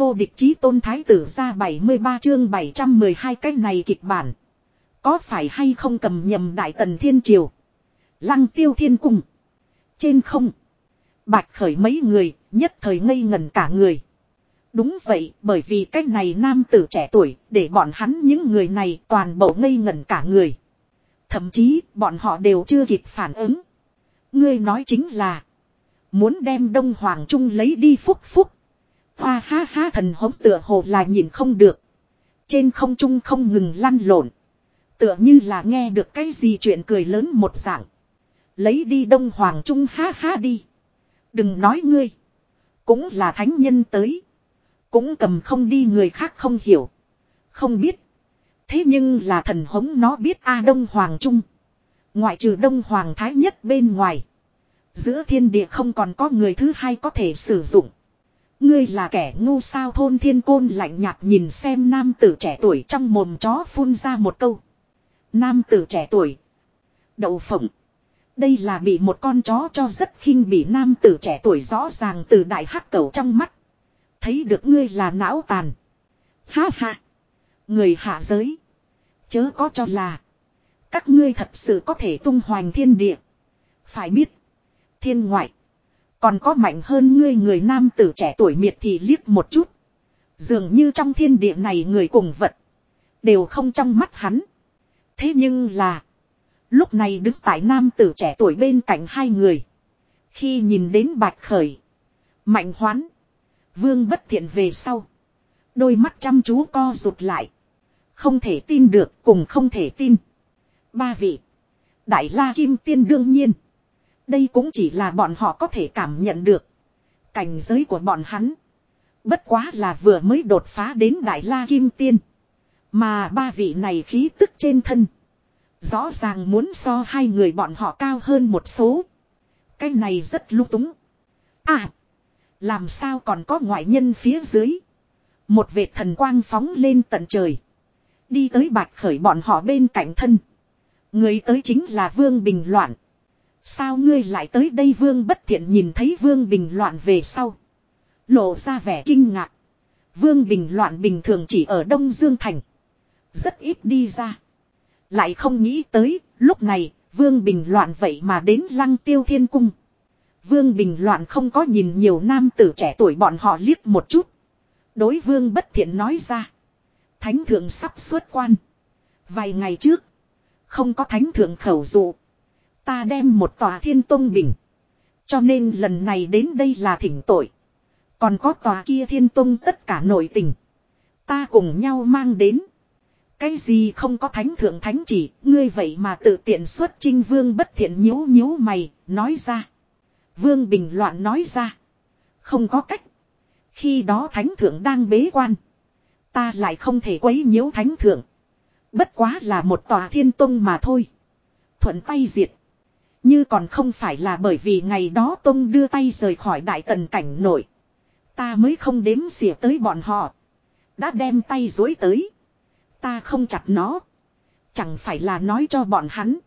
vô địch chí tôn thái tử ra 73 chương 712 cái này kịch bản. Có phải hay không cầm nhầm đại tần thiên triều. Lăng tiêu thiên cung. Trên không. Bạch khởi mấy người, nhất thời ngây ngần cả người. Đúng vậy, bởi vì cách này nam tử trẻ tuổi, để bọn hắn những người này toàn bộ ngây ngần cả người. Thậm chí, bọn họ đều chưa kịp phản ứng. Ngươi nói chính là, muốn đem Đông Hoàng Trung lấy đi phúc phúc. Hoa ha ha, thần hống tựa hồ là nhìn không được. Trên không trung không ngừng lăn lộn. Tựa như là nghe được cái gì chuyện cười lớn một dạng. Lấy đi Đông Hoàng Trung ha ha đi. Đừng nói ngươi. Cũng là thánh nhân tới. Cũng cầm không đi người khác không hiểu. Không biết. Thế nhưng là thần hống nó biết A Đông Hoàng Trung. Ngoại trừ Đông Hoàng Thái nhất bên ngoài. Giữa thiên địa không còn có người thứ hai có thể sử dụng. Ngươi là kẻ ngu sao thôn thiên côn lạnh nhạt nhìn xem nam tử trẻ tuổi trong mồm chó phun ra một câu. Nam tử trẻ tuổi. Đậu phộng. Đây là bị một con chó cho rất khinh bị nam tử trẻ tuổi rõ ràng từ đại hắc cầu trong mắt. Thấy được ngươi là não tàn. Ha ha. Người hạ giới. Chớ có cho là. Các ngươi thật sự có thể tung hoành thiên địa. Phải biết. Thiên ngoại. Còn có mạnh hơn ngươi người nam tử trẻ tuổi miệt thì liếc một chút. Dường như trong thiên địa này người cùng vật. Đều không trong mắt hắn. Thế nhưng là. Lúc này đứng tại nam tử trẻ tuổi bên cạnh hai người. Khi nhìn đến bạch khởi. Mạnh hoán. Vương bất thiện về sau. Đôi mắt chăm chú co rụt lại. Không thể tin được cùng không thể tin. Ba vị. Đại la kim tiên đương nhiên. Đây cũng chỉ là bọn họ có thể cảm nhận được. Cảnh giới của bọn hắn. Bất quá là vừa mới đột phá đến Đại La Kim Tiên. Mà ba vị này khí tức trên thân. Rõ ràng muốn so hai người bọn họ cao hơn một số. Cái này rất lung túng. À. Làm sao còn có ngoại nhân phía dưới. Một vệt thần quang phóng lên tận trời. Đi tới bạch khởi bọn họ bên cạnh thân. Người tới chính là Vương Bình Loạn. Sao ngươi lại tới đây Vương bất thiện nhìn thấy Vương Bình Loạn về sau. Lộ ra vẻ kinh ngạc. Vương Bình Loạn bình thường chỉ ở Đông Dương Thành. Rất ít đi ra. Lại không nghĩ tới, lúc này, Vương Bình Loạn vậy mà đến Lăng Tiêu Thiên Cung. Vương Bình Loạn không có nhìn nhiều nam tử trẻ tuổi bọn họ liếc một chút. Đối Vương Bất Thiện nói ra. Thánh thượng sắp xuất quan. Vài ngày trước, không có thánh thượng khẩu dụ. Ta đem một tòa thiên tôn bình. Cho nên lần này đến đây là thỉnh tội. Còn có tòa kia thiên tôn tất cả nội tình. Ta cùng nhau mang đến. Cái gì không có thánh thượng thánh chỉ, ngươi vậy mà tự tiện xuất trinh vương bất thiện nhíu nhíu mày, nói ra. Vương bình loạn nói ra. Không có cách. Khi đó thánh thượng đang bế quan. Ta lại không thể quấy nhiễu thánh thượng. Bất quá là một tòa thiên tông mà thôi. Thuận tay diệt. Như còn không phải là bởi vì ngày đó Tông đưa tay rời khỏi đại tần cảnh nổi. Ta mới không đếm xỉa tới bọn họ. Đã đem tay dối tới. Ta không chặt nó. Chẳng phải là nói cho bọn hắn.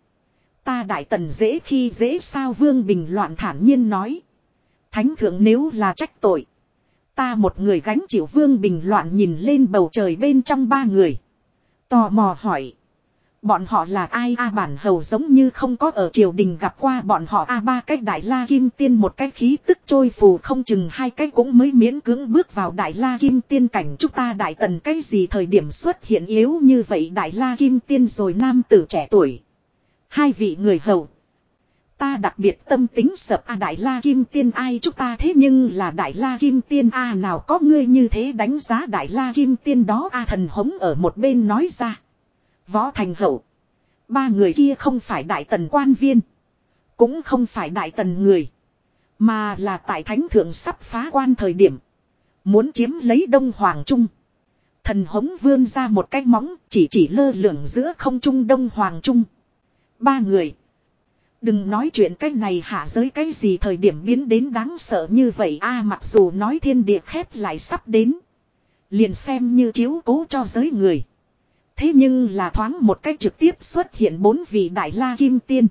Ta đại tần dễ khi dễ sao vương bình loạn thản nhiên nói. Thánh thượng nếu là trách tội. Ta một người gánh chịu vương bình loạn nhìn lên bầu trời bên trong ba người. Tò mò hỏi. Bọn họ là ai? A bản hầu giống như không có ở triều đình gặp qua bọn họ. A ba cách đại la kim tiên một cách khí tức trôi phù không chừng, hai cách cũng mới miễn cưỡng bước vào đại la kim tiên cảnh. Chúng ta đại tần cái gì thời điểm xuất hiện yếu như vậy? Đại la kim tiên rồi nam tử trẻ tuổi. Hai vị người hầu. Ta đặc biệt tâm tính sập. A đại la kim tiên ai chúng ta thế nhưng là đại la kim tiên. A nào có ngươi như thế đánh giá đại la kim tiên đó? A thần hống ở một bên nói ra. Võ Thành Hậu. Ba người kia không phải đại tần quan viên. Cũng không phải đại tần người. Mà là tại thánh thượng sắp phá quan thời điểm. Muốn chiếm lấy Đông Hoàng Trung. Thần hống vươn ra một cái móng, chỉ chỉ lơ lửng giữa không trung Đông Hoàng Trung. Ba người. Đừng nói chuyện cái này hạ giới cái gì thời điểm biến đến đáng sợ như vậy a, mặc dù nói thiên địa khép lại sắp đến. Liền xem như chiếu cố cho giới người. Thế nhưng là thoáng một cách trực tiếp xuất hiện bốn vị đại la kim tiên.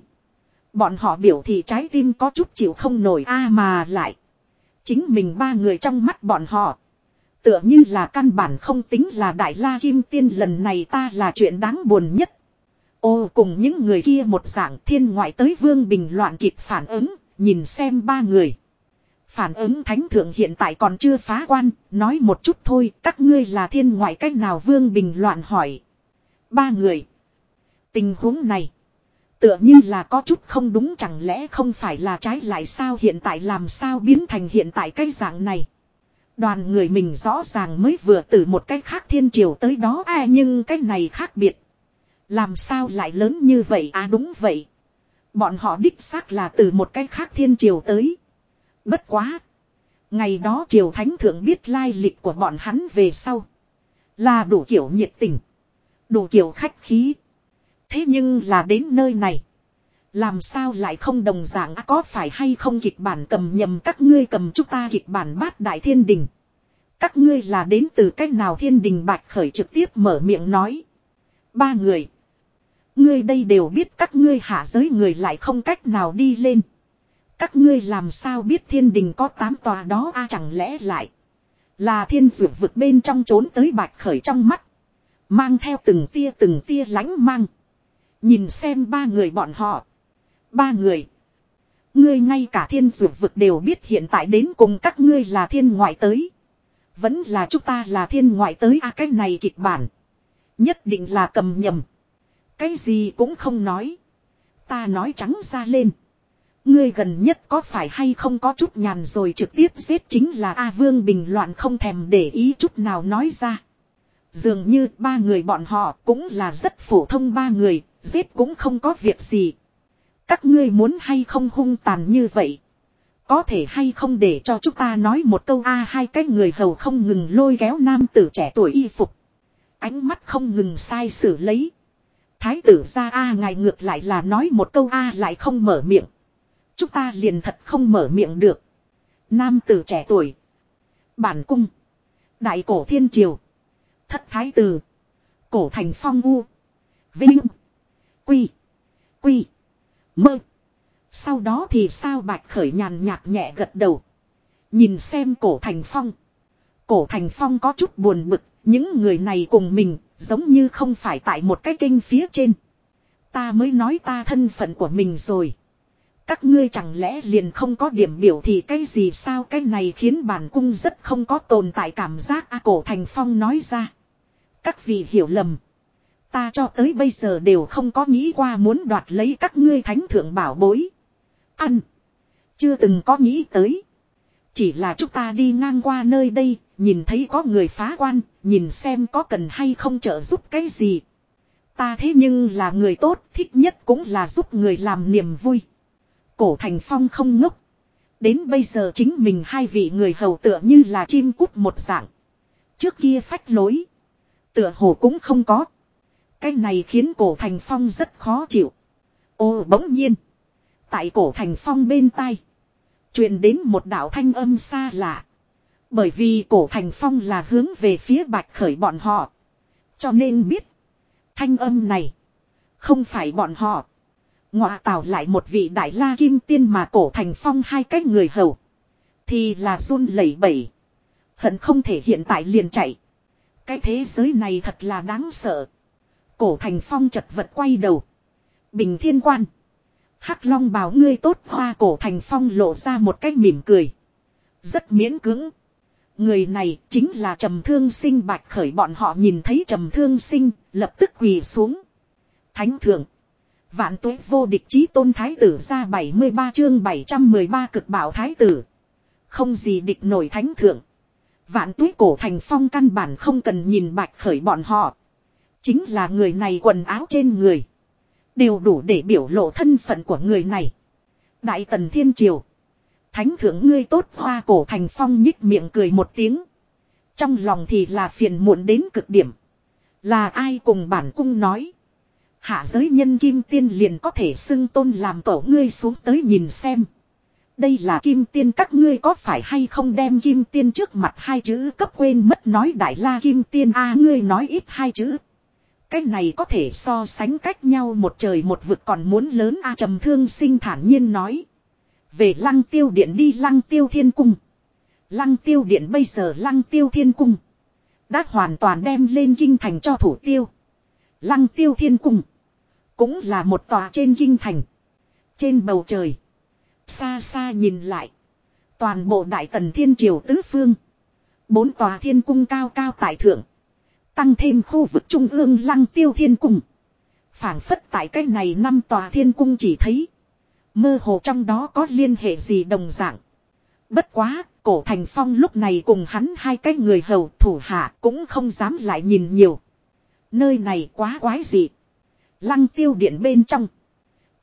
Bọn họ biểu thị trái tim có chút chịu không nổi a mà lại. Chính mình ba người trong mắt bọn họ. Tựa như là căn bản không tính là đại la kim tiên lần này ta là chuyện đáng buồn nhất. Ô cùng những người kia một dạng thiên ngoại tới vương bình loạn kịp phản ứng, nhìn xem ba người. Phản ứng thánh thượng hiện tại còn chưa phá quan, nói một chút thôi, các ngươi là thiên ngoại cách nào vương bình loạn hỏi. Ba người. Tình huống này. Tựa như là có chút không đúng chẳng lẽ không phải là trái lại sao hiện tại làm sao biến thành hiện tại cái dạng này. Đoàn người mình rõ ràng mới vừa từ một cái khác thiên triều tới đó à nhưng cái này khác biệt. Làm sao lại lớn như vậy à đúng vậy. Bọn họ đích xác là từ một cái khác thiên triều tới. Bất quá. Ngày đó triều thánh thượng biết lai lịch của bọn hắn về sau. Là đủ kiểu nhiệt tình. Đủ kiểu khách khí. Thế nhưng là đến nơi này. Làm sao lại không đồng dạng à, có phải hay không kịch bản cầm nhầm các ngươi cầm chúng ta kịch bản bát đại thiên đình. Các ngươi là đến từ cách nào thiên đình bạch khởi trực tiếp mở miệng nói. Ba người. Ngươi đây đều biết các ngươi hạ giới người lại không cách nào đi lên. Các ngươi làm sao biết thiên đình có tám tòa đó a chẳng lẽ lại. Là thiên dụ vực bên trong trốn tới bạch khởi trong mắt. Mang theo từng tia từng tia lánh mang. Nhìn xem ba người bọn họ. Ba người. Ngươi ngay cả thiên dược vực đều biết hiện tại đến cùng các ngươi là thiên ngoại tới. Vẫn là chúng ta là thiên ngoại tới a à, cái này kịch bản. Nhất định là cầm nhầm. Cái gì cũng không nói. Ta nói trắng ra lên. Ngươi gần nhất có phải hay không có chút nhàn rồi trực tiếp giết chính là A Vương bình loạn không thèm để ý chút nào nói ra. Dường như ba người bọn họ cũng là rất phổ thông ba người, giết cũng không có việc gì. Các ngươi muốn hay không hung tàn như vậy. Có thể hay không để cho chúng ta nói một câu A hai cái người hầu không ngừng lôi kéo nam tử trẻ tuổi y phục. Ánh mắt không ngừng sai xử lấy. Thái tử ra A ngài ngược lại là nói một câu A lại không mở miệng. Chúng ta liền thật không mở miệng được. Nam tử trẻ tuổi. Bản cung. Đại cổ thiên triều. Thất thái tử. Cổ thành phong u. Vinh. Quy. Quy. Mơ. Sau đó thì sao bạch khởi nhàn nhạt nhẹ gật đầu. Nhìn xem cổ thành phong. Cổ thành phong có chút buồn bực. Những người này cùng mình giống như không phải tại một cái kênh phía trên. Ta mới nói ta thân phận của mình rồi. Các ngươi chẳng lẽ liền không có điểm biểu thì cái gì sao cái này khiến bản cung rất không có tồn tại cảm giác a, cổ thành phong nói ra. Các vị hiểu lầm. Ta cho tới bây giờ đều không có nghĩ qua muốn đoạt lấy các ngươi thánh thượng bảo bối. Ăn. Chưa từng có nghĩ tới. Chỉ là chúng ta đi ngang qua nơi đây, nhìn thấy có người phá quan, nhìn xem có cần hay không trợ giúp cái gì. Ta thế nhưng là người tốt, thích nhất cũng là giúp người làm niềm vui. Cổ Thành Phong không ngốc. Đến bây giờ chính mình hai vị người hầu tựa như là chim cút một dạng. Trước kia phách lối. Tựa hồ cũng không có. Cái này khiến cổ Thành Phong rất khó chịu. Ô, bỗng nhiên. Tại cổ Thành Phong bên tai. truyền đến một đạo thanh âm xa lạ. Bởi vì cổ Thành Phong là hướng về phía bạch khởi bọn họ. Cho nên biết. Thanh âm này. Không phải bọn họ. Ngọa tạo lại một vị đại la kim tiên mà cổ thành phong hai cái người hầu. Thì là run lẩy bẩy. Hận không thể hiện tại liền chạy. Cái thế giới này thật là đáng sợ. Cổ thành phong chật vật quay đầu. Bình thiên quan. Hắc long bảo ngươi tốt hoa cổ thành phong lộ ra một cái mỉm cười. Rất miễn cưỡng. Người này chính là trầm thương sinh bạch khởi bọn họ nhìn thấy trầm thương sinh, lập tức quỳ xuống. Thánh thượng. Vạn tuế vô địch chí tôn thái tử ra 73 chương 713 cực bảo thái tử. Không gì địch nổi thánh thượng. Vạn tuế cổ thành phong căn bản không cần nhìn bạch khởi bọn họ. Chính là người này quần áo trên người. Đều đủ để biểu lộ thân phận của người này. Đại tần thiên triều. Thánh thượng ngươi tốt hoa cổ thành phong nhích miệng cười một tiếng. Trong lòng thì là phiền muộn đến cực điểm. Là ai cùng bản cung nói. Hạ giới nhân kim tiên liền có thể xưng tôn làm tổ ngươi xuống tới nhìn xem. Đây là kim tiên, các ngươi có phải hay không đem kim tiên trước mặt hai chữ cấp quên mất nói đại la kim tiên a, ngươi nói ít hai chữ. Cái này có thể so sánh cách nhau một trời một vực còn muốn lớn a, trầm thương sinh thản nhiên nói. Về lăng tiêu điện đi, lăng tiêu thiên cung. Lăng tiêu điện bây giờ lăng tiêu thiên cung. Đã hoàn toàn đem lên kinh thành cho thủ tiêu. Lăng tiêu thiên cung. Cũng là một tòa trên kinh thành. Trên bầu trời. Xa xa nhìn lại. Toàn bộ đại tần thiên triều tứ phương. Bốn tòa thiên cung cao cao tại thượng. Tăng thêm khu vực trung ương lăng tiêu thiên cung. phảng phất tại cái này năm tòa thiên cung chỉ thấy. Mơ hồ trong đó có liên hệ gì đồng dạng. Bất quá, cổ thành phong lúc này cùng hắn hai cái người hầu thủ hạ cũng không dám lại nhìn nhiều. Nơi này quá quái dị. Lăng tiêu điện bên trong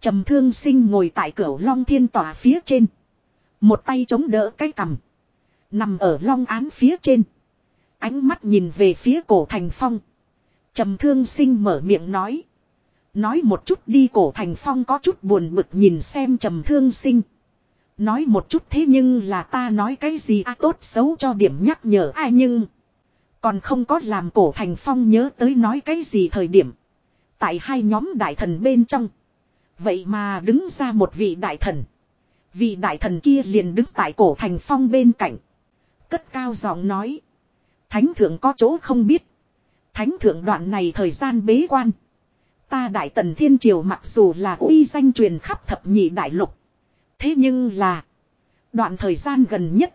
trầm thương sinh ngồi tại cửa long thiên tòa phía trên. Một tay chống đỡ cái cằm. Nằm ở long án phía trên. Ánh mắt nhìn về phía cổ thành phong. trầm thương sinh mở miệng nói. Nói một chút đi cổ thành phong có chút buồn bực nhìn xem trầm thương sinh. Nói một chút thế nhưng là ta nói cái gì à tốt xấu cho điểm nhắc nhở ai nhưng. Còn không có làm cổ thành phong nhớ tới nói cái gì thời điểm. Tại hai nhóm đại thần bên trong. Vậy mà đứng ra một vị đại thần. Vị đại thần kia liền đứng tại cổ thành phong bên cạnh. Cất cao giọng nói. Thánh thượng có chỗ không biết. Thánh thượng đoạn này thời gian bế quan. Ta đại tần thiên triều mặc dù là uy danh truyền khắp thập nhị đại lục. Thế nhưng là. Đoạn thời gian gần nhất.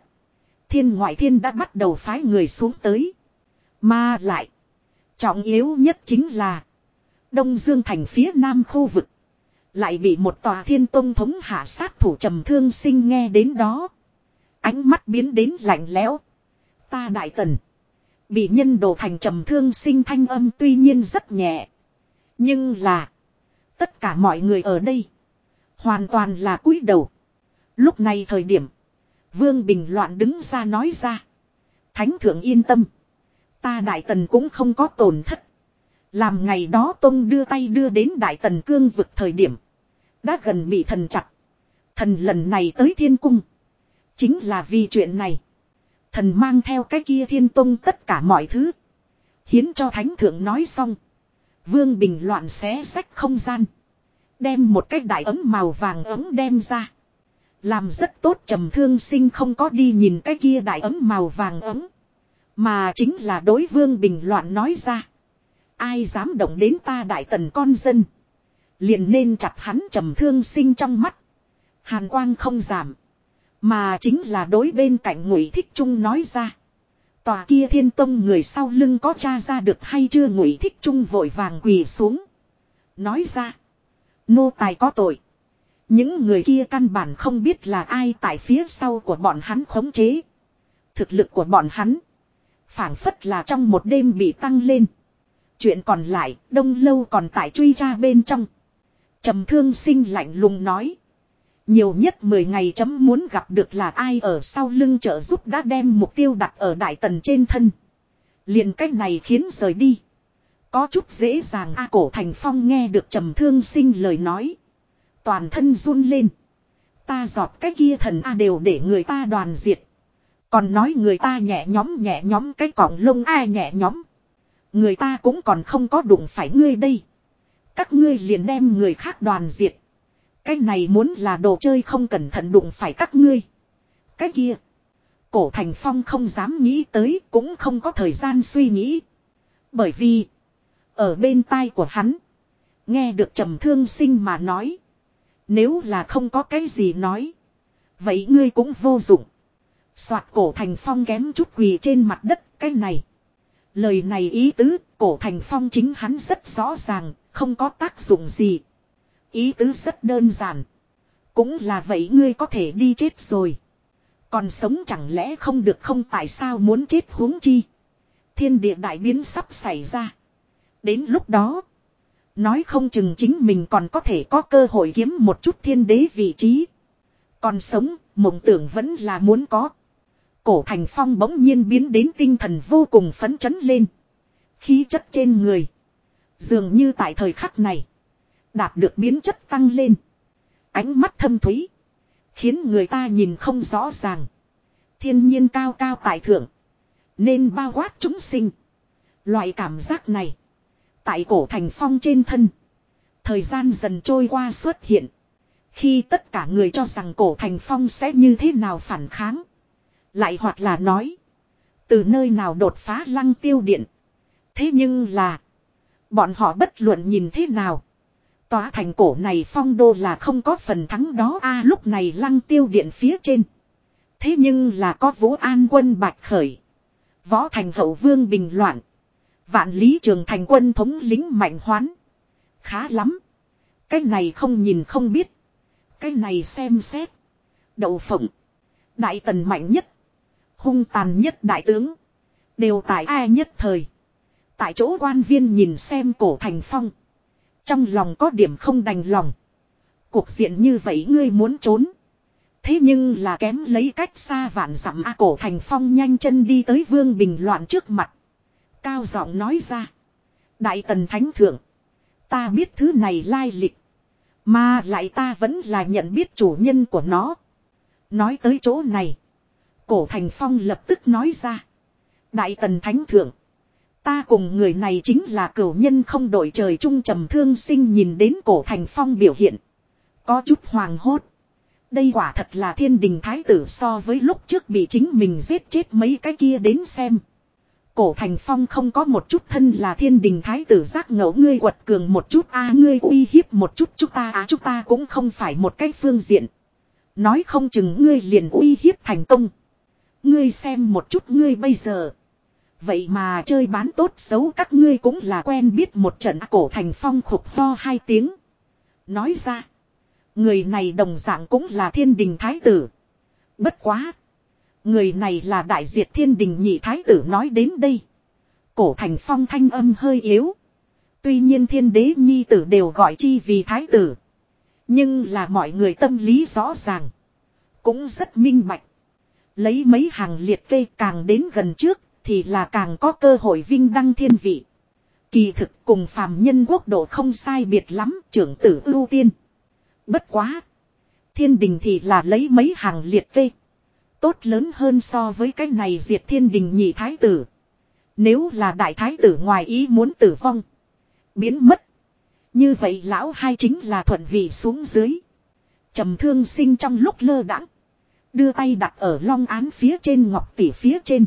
Thiên ngoại thiên đã bắt đầu phái người xuống tới. Mà lại. Trọng yếu nhất chính là. Đông Dương thành phía nam khu vực. Lại bị một tòa thiên tông thống hạ sát thủ trầm thương sinh nghe đến đó. Ánh mắt biến đến lạnh lẽo. Ta đại tần. Bị nhân đồ thành trầm thương sinh thanh âm tuy nhiên rất nhẹ. Nhưng là. Tất cả mọi người ở đây. Hoàn toàn là cúi đầu. Lúc này thời điểm. Vương Bình Loạn đứng ra nói ra. Thánh thượng yên tâm. Ta đại tần cũng không có tổn thất. Làm ngày đó Tông đưa tay đưa đến đại tần cương vực thời điểm. Đã gần bị thần chặt. Thần lần này tới thiên cung. Chính là vì chuyện này. Thần mang theo cái kia thiên tông tất cả mọi thứ. Hiến cho thánh thượng nói xong. Vương Bình loạn xé sách không gian. Đem một cái đại ấm màu vàng ấm đem ra. Làm rất tốt trầm thương sinh không có đi nhìn cái kia đại ấm màu vàng ấm. Mà chính là đối vương bình loạn nói ra. Ai dám động đến ta đại tần con dân. Liền nên chặt hắn trầm thương sinh trong mắt. Hàn quang không giảm. Mà chính là đối bên cạnh ngụy thích trung nói ra. Tòa kia thiên tông người sau lưng có tra ra được hay chưa ngụy thích trung vội vàng quỳ xuống. Nói ra. Nô tài có tội. Những người kia căn bản không biết là ai tại phía sau của bọn hắn khống chế. Thực lực của bọn hắn. phảng phất là trong một đêm bị tăng lên. Chuyện còn lại, đông lâu còn tại truy ra bên trong trầm thương sinh lạnh lùng nói. Nhiều nhất 10 ngày chấm muốn gặp được là ai ở sau lưng trợ giúp đã đem mục tiêu đặt ở đại tần trên thân. liền cách này khiến rời đi. Có chút dễ dàng A cổ thành phong nghe được trầm thương sinh lời nói. Toàn thân run lên. Ta giọt cái kia thần A đều để người ta đoàn diệt. Còn nói người ta nhẹ nhóm nhẹ nhóm cái cọng lông a nhẹ nhóm. Người ta cũng còn không có đụng phải ngươi đây. Các ngươi liền đem người khác đoàn diệt. Cái này muốn là đồ chơi không cẩn thận đụng phải các ngươi. Cái kia. Cổ thành phong không dám nghĩ tới cũng không có thời gian suy nghĩ. Bởi vì. Ở bên tai của hắn. Nghe được trầm thương sinh mà nói. Nếu là không có cái gì nói. Vậy ngươi cũng vô dụng. Soạt cổ thành phong kém chút quỳ trên mặt đất cái này. Lời này ý tứ, cổ thành phong chính hắn rất rõ ràng, không có tác dụng gì. Ý tứ rất đơn giản. Cũng là vậy ngươi có thể đi chết rồi. Còn sống chẳng lẽ không được không tại sao muốn chết huống chi. Thiên địa đại biến sắp xảy ra. Đến lúc đó. Nói không chừng chính mình còn có thể có cơ hội kiếm một chút thiên đế vị trí. Còn sống, mộng tưởng vẫn là muốn có. Cổ thành phong bỗng nhiên biến đến tinh thần vô cùng phấn chấn lên. Khí chất trên người. Dường như tại thời khắc này. Đạt được biến chất tăng lên. Ánh mắt thâm thúy. Khiến người ta nhìn không rõ ràng. Thiên nhiên cao cao tại thượng. Nên bao quát chúng sinh. Loại cảm giác này. Tại cổ thành phong trên thân. Thời gian dần trôi qua xuất hiện. Khi tất cả người cho rằng cổ thành phong sẽ như thế nào phản kháng. Lại hoặc là nói. Từ nơi nào đột phá lăng tiêu điện. Thế nhưng là. Bọn họ bất luận nhìn thế nào. Tòa thành cổ này phong đô là không có phần thắng đó a, lúc này lăng tiêu điện phía trên. Thế nhưng là có vũ an quân bạch khởi. Võ thành hậu vương bình loạn. Vạn lý trường thành quân thống lính mạnh hoán. Khá lắm. Cái này không nhìn không biết. Cái này xem xét. Đậu phộng. Đại tần mạnh nhất. Hung tàn nhất đại tướng. Đều tại ai nhất thời. Tại chỗ quan viên nhìn xem cổ thành phong. Trong lòng có điểm không đành lòng. Cuộc diện như vậy ngươi muốn trốn. Thế nhưng là kém lấy cách xa vạn dặm A cổ thành phong nhanh chân đi tới vương bình loạn trước mặt. Cao giọng nói ra. Đại tần thánh thượng. Ta biết thứ này lai lịch. Mà lại ta vẫn là nhận biết chủ nhân của nó. Nói tới chỗ này. Cổ thành phong lập tức nói ra. Đại tần thánh thượng. Ta cùng người này chính là cửu nhân không đổi trời trung trầm thương sinh nhìn đến cổ thành phong biểu hiện. Có chút hoàng hốt. Đây quả thật là thiên đình thái tử so với lúc trước bị chính mình giết chết mấy cái kia đến xem. Cổ thành phong không có một chút thân là thiên đình thái tử giác ngẫu ngươi quật cường một chút, a, ngươi uy hiếp một chút, chúng ta à chúng ta cũng không phải một cái phương diện. Nói không chừng ngươi liền uy hiếp thành công. Ngươi xem một chút ngươi bây giờ. Vậy mà chơi bán tốt xấu các ngươi cũng là quen biết một trận cổ thành phong khục ho hai tiếng. Nói ra. Người này đồng dạng cũng là thiên đình thái tử. Bất quá. Người này là đại diệt thiên đình nhị thái tử nói đến đây. Cổ thành phong thanh âm hơi yếu. Tuy nhiên thiên đế nhi tử đều gọi chi vì thái tử. Nhưng là mọi người tâm lý rõ ràng. Cũng rất minh bạch. Lấy mấy hàng liệt kê càng đến gần trước thì là càng có cơ hội vinh đăng thiên vị. Kỳ thực cùng phàm nhân quốc độ không sai biệt lắm, trưởng tử ưu tiên. Bất quá. Thiên đình thì là lấy mấy hàng liệt kê. Tốt lớn hơn so với cái này diệt thiên đình nhị thái tử. Nếu là đại thái tử ngoài ý muốn tử vong. Biến mất. Như vậy lão hai chính là thuận vị xuống dưới. trầm thương sinh trong lúc lơ đãng, Đưa tay đặt ở long án phía trên ngọc tỷ phía trên.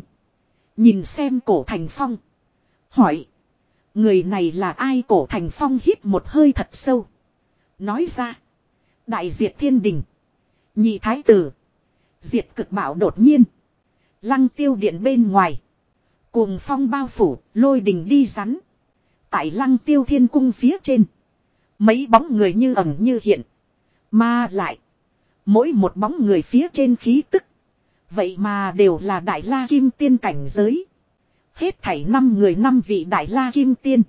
Nhìn xem cổ thành phong. Hỏi. Người này là ai cổ thành phong hít một hơi thật sâu. Nói ra. Đại diệt thiên đình. Nhị thái tử. Diệt cực bảo đột nhiên. Lăng tiêu điện bên ngoài. Cuồng phong bao phủ, lôi đình đi rắn. Tại lăng tiêu thiên cung phía trên. Mấy bóng người như ẩn như hiện. Mà lại. Mỗi một bóng người phía trên khí tức. Vậy mà đều là đại la kim tiên cảnh giới. Hết thảy năm người năm vị đại la kim tiên.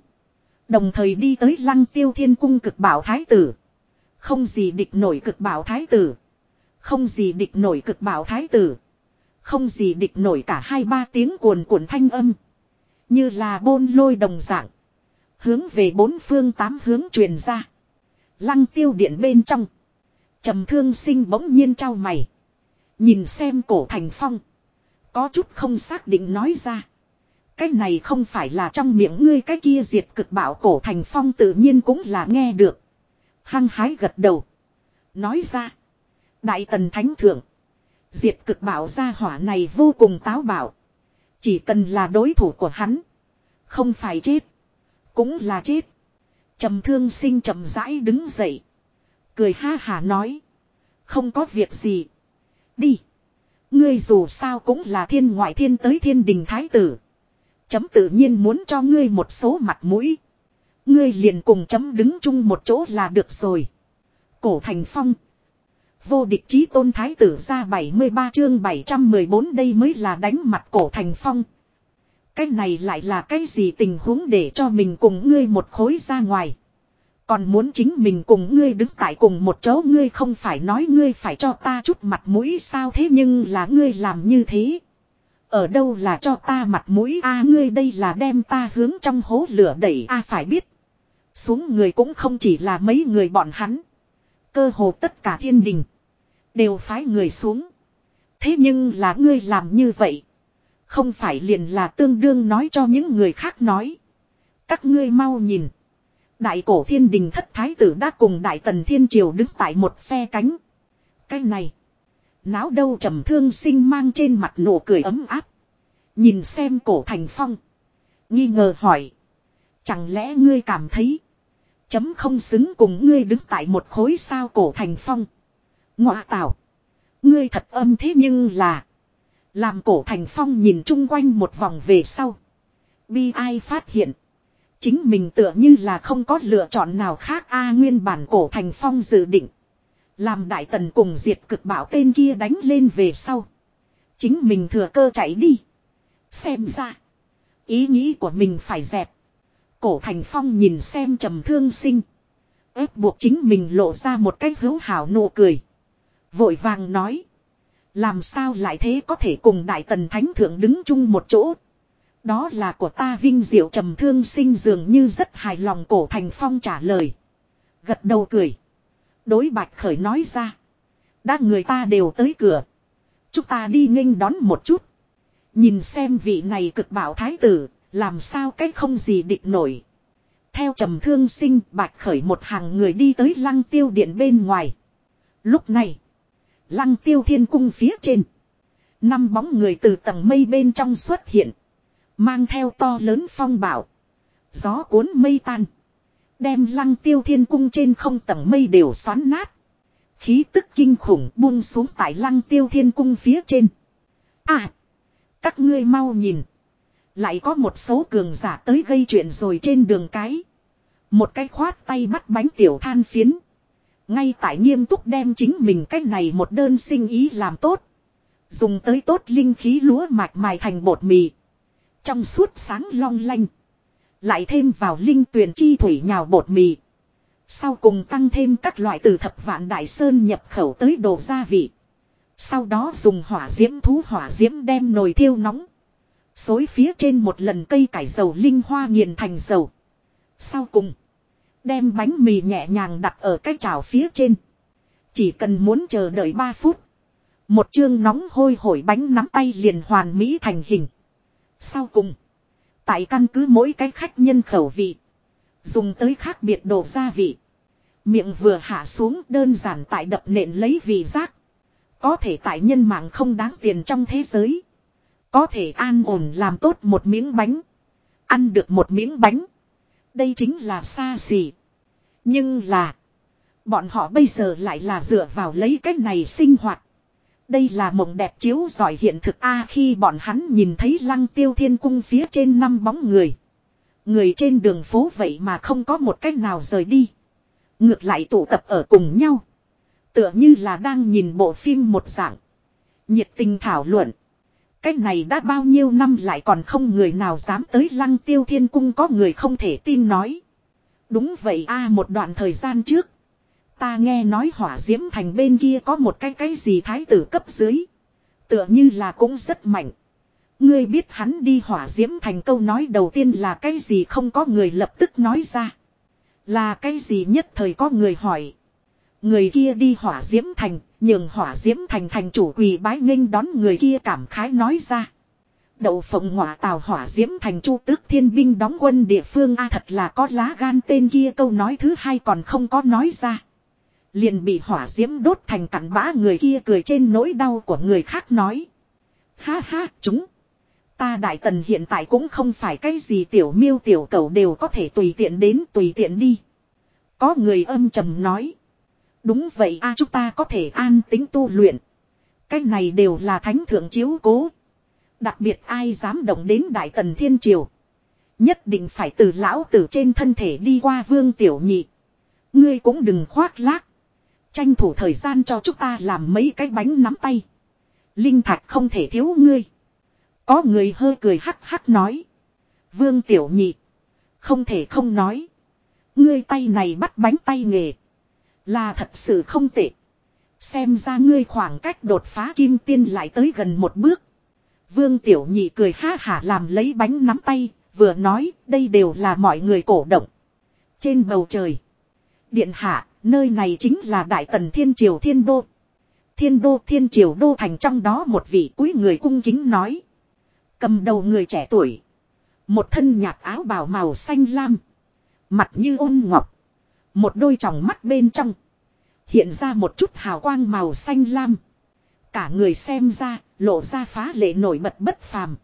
Đồng thời đi tới lăng tiêu thiên cung cực bảo thái tử. Không gì địch nổi cực bảo thái tử. Không gì địch nổi cực bảo thái tử. Không gì địch nổi cả hai ba tiếng cuồn cuộn thanh âm. Như là bôn lôi đồng dạng. Hướng về bốn phương tám hướng truyền ra. Lăng tiêu điện bên trong. trầm thương sinh bỗng nhiên trao mày. Nhìn xem cổ thành phong. Có chút không xác định nói ra. Cái này không phải là trong miệng ngươi, cái kia diệt cực bảo cổ thành phong tự nhiên cũng là nghe được. Hăng hái gật đầu. Nói ra. Đại tần thánh thượng. Diệt cực bảo gia hỏa này vô cùng táo bạo. Chỉ cần là đối thủ của hắn. Không phải chết. Cũng là chết. trầm thương sinh trầm rãi đứng dậy. Cười ha hà nói. Không có việc gì. Đi. Ngươi dù sao cũng là thiên ngoại thiên tới thiên đình thái tử. Chấm tự nhiên muốn cho ngươi một số mặt mũi. Ngươi liền cùng chấm đứng chung một chỗ là được rồi. Cổ thành phong. Vô địch chí tôn thái tử ra 73 chương 714 đây mới là đánh mặt cổ thành phong. Cái này lại là cái gì tình huống để cho mình cùng ngươi một khối ra ngoài. Còn muốn chính mình cùng ngươi đứng tại cùng một chỗ, ngươi không phải nói ngươi phải cho ta chút mặt mũi sao thế nhưng là ngươi làm như thế. Ở đâu là cho ta mặt mũi a, ngươi đây là đem ta hướng trong hố lửa đẩy a, phải biết. Xuống người cũng không chỉ là mấy người bọn hắn. Cơ hồ tất cả thiên đình. Đều phái người xuống. Thế nhưng là ngươi làm như vậy. Không phải liền là tương đương nói cho những người khác nói. Các ngươi mau nhìn. Đại cổ thiên đình thất thái tử đã cùng đại tần thiên triều đứng tại một phe cánh. Cái này. Náo đâu trầm thương sinh mang trên mặt nụ cười ấm áp. Nhìn xem cổ thành phong. Nghi ngờ hỏi. Chẳng lẽ ngươi cảm thấy. Chấm không xứng cùng ngươi đứng tại một khối sao cổ thành phong. Ngọa tạo. Ngươi thật âm thế nhưng là. Làm cổ thành phong nhìn chung quanh một vòng về sau. Bi ai phát hiện. Chính mình tựa như là không có lựa chọn nào khác a nguyên bản cổ thành phong dự định. Làm đại tần cùng diệt cực bảo tên kia đánh lên về sau. Chính mình thừa cơ chạy đi. Xem ra. Ý nghĩ của mình phải dẹp. Cổ thành phong nhìn xem trầm thương sinh. ép buộc chính mình lộ ra một cách hữu hảo nụ cười. Vội vàng nói. Làm sao lại thế có thể cùng đại tần thánh thượng đứng chung một chỗ. Đó là của ta vinh diệu trầm thương sinh dường như rất hài lòng cổ thành phong trả lời. Gật đầu cười. Đối bạch khởi nói ra. Đã người ta đều tới cửa. Chúng ta đi nghênh đón một chút. Nhìn xem vị này cực bảo thái tử, làm sao cách không gì địch nổi. Theo trầm thương sinh bạch khởi một hàng người đi tới lăng tiêu điện bên ngoài. Lúc này, lăng tiêu thiên cung phía trên. Năm bóng người từ tầng mây bên trong xuất hiện. Mang theo to lớn phong bảo. Gió cuốn mây tan. Đem lăng tiêu thiên cung trên không tầng mây đều xoắn nát. Khí tức kinh khủng buông xuống tại lăng tiêu thiên cung phía trên. À! Các ngươi mau nhìn. Lại có một số cường giả tới gây chuyện rồi trên đường cái. Một cái khoát tay bắt bánh tiểu than phiến. Ngay tại nghiêm túc đem chính mình cái này một đơn sinh ý làm tốt. Dùng tới tốt linh khí lúa mạch mài thành bột mì. Trong suốt sáng long lanh. Lại thêm vào linh tuyển chi thủy nhào bột mì. Sau cùng tăng thêm các loại từ thập vạn đại sơn nhập khẩu tới đồ gia vị. Sau đó dùng hỏa diễm thú hỏa diễm đem nồi thiêu nóng. Xối phía trên một lần cây cải dầu linh hoa nghiền thành dầu. Sau cùng. Đem bánh mì nhẹ nhàng đặt ở cái chảo phía trên. Chỉ cần muốn chờ đợi 3 phút. Một chương nóng hôi hổi bánh nắm tay liền hoàn mỹ thành hình. Sau cùng. Tại căn cứ mỗi cái khách nhân khẩu vị. Dùng tới khác biệt đồ gia vị. Miệng vừa hạ xuống đơn giản tại đập nện lấy vị giác. Có thể tại nhân mạng không đáng tiền trong thế giới. Có thể an ổn làm tốt một miếng bánh. Ăn được một miếng bánh. Đây chính là xa xỉ. Nhưng là. Bọn họ bây giờ lại là dựa vào lấy cách này sinh hoạt. Đây là mộng đẹp chiếu giỏi hiện thực A khi bọn hắn nhìn thấy lăng tiêu thiên cung phía trên năm bóng người. Người trên đường phố vậy mà không có một cách nào rời đi. Ngược lại tụ tập ở cùng nhau. Tựa như là đang nhìn bộ phim một dạng. Nhiệt tình thảo luận. Cách này đã bao nhiêu năm lại còn không người nào dám tới lăng tiêu thiên cung có người không thể tin nói. Đúng vậy a, một đoạn thời gian trước. Ta nghe nói hỏa diễm thành bên kia có một cái cái gì thái tử cấp dưới. Tựa như là cũng rất mạnh. Ngươi biết hắn đi hỏa diễm thành câu nói đầu tiên là cái gì không có người lập tức nói ra. Là cái gì nhất thời có người hỏi. Người kia đi hỏa diễm thành, nhường hỏa diễm thành thành chủ quỳ bái nghênh đón người kia cảm khái nói ra. Đậu phộng hỏa tào hỏa diễm thành chu tước thiên binh đóng quân địa phương a thật là có lá gan tên kia câu nói thứ hai còn không có nói ra. Liền bị hỏa diễm đốt thành cặn bã người kia cười trên nỗi đau của người khác nói. Ha ha, chúng. Ta đại tần hiện tại cũng không phải cái gì tiểu miêu tiểu cầu đều có thể tùy tiện đến tùy tiện đi. Có người âm trầm nói. Đúng vậy a, chúng ta có thể an tính tu luyện. Cái này đều là thánh thượng chiếu cố. Đặc biệt ai dám động đến đại tần thiên triều. Nhất định phải từ lão tử trên thân thể đi qua vương tiểu nhị. Ngươi cũng đừng khoác lác. Tranh thủ thời gian cho chúng ta làm mấy cái bánh nắm tay. Linh thạch không thể thiếu ngươi. Có người hơi cười hắc hắc nói. Vương tiểu nhị. Không thể không nói. Ngươi tay này bắt bánh tay nghề. Là thật sự không tệ. Xem ra ngươi khoảng cách đột phá kim tiên lại tới gần một bước. Vương tiểu nhị cười ha hả làm lấy bánh nắm tay. Vừa nói, đây đều là mọi người cổ động. Trên bầu trời. Điện hạ Nơi này chính là Đại Tần Thiên Triều Thiên Đô. Thiên Đô Thiên Triều Đô Thành trong đó một vị quý người cung kính nói. Cầm đầu người trẻ tuổi. Một thân nhạt áo bào màu xanh lam. Mặt như ôn ngọc. Một đôi tròng mắt bên trong. Hiện ra một chút hào quang màu xanh lam. Cả người xem ra, lộ ra phá lệ nổi bật bất phàm.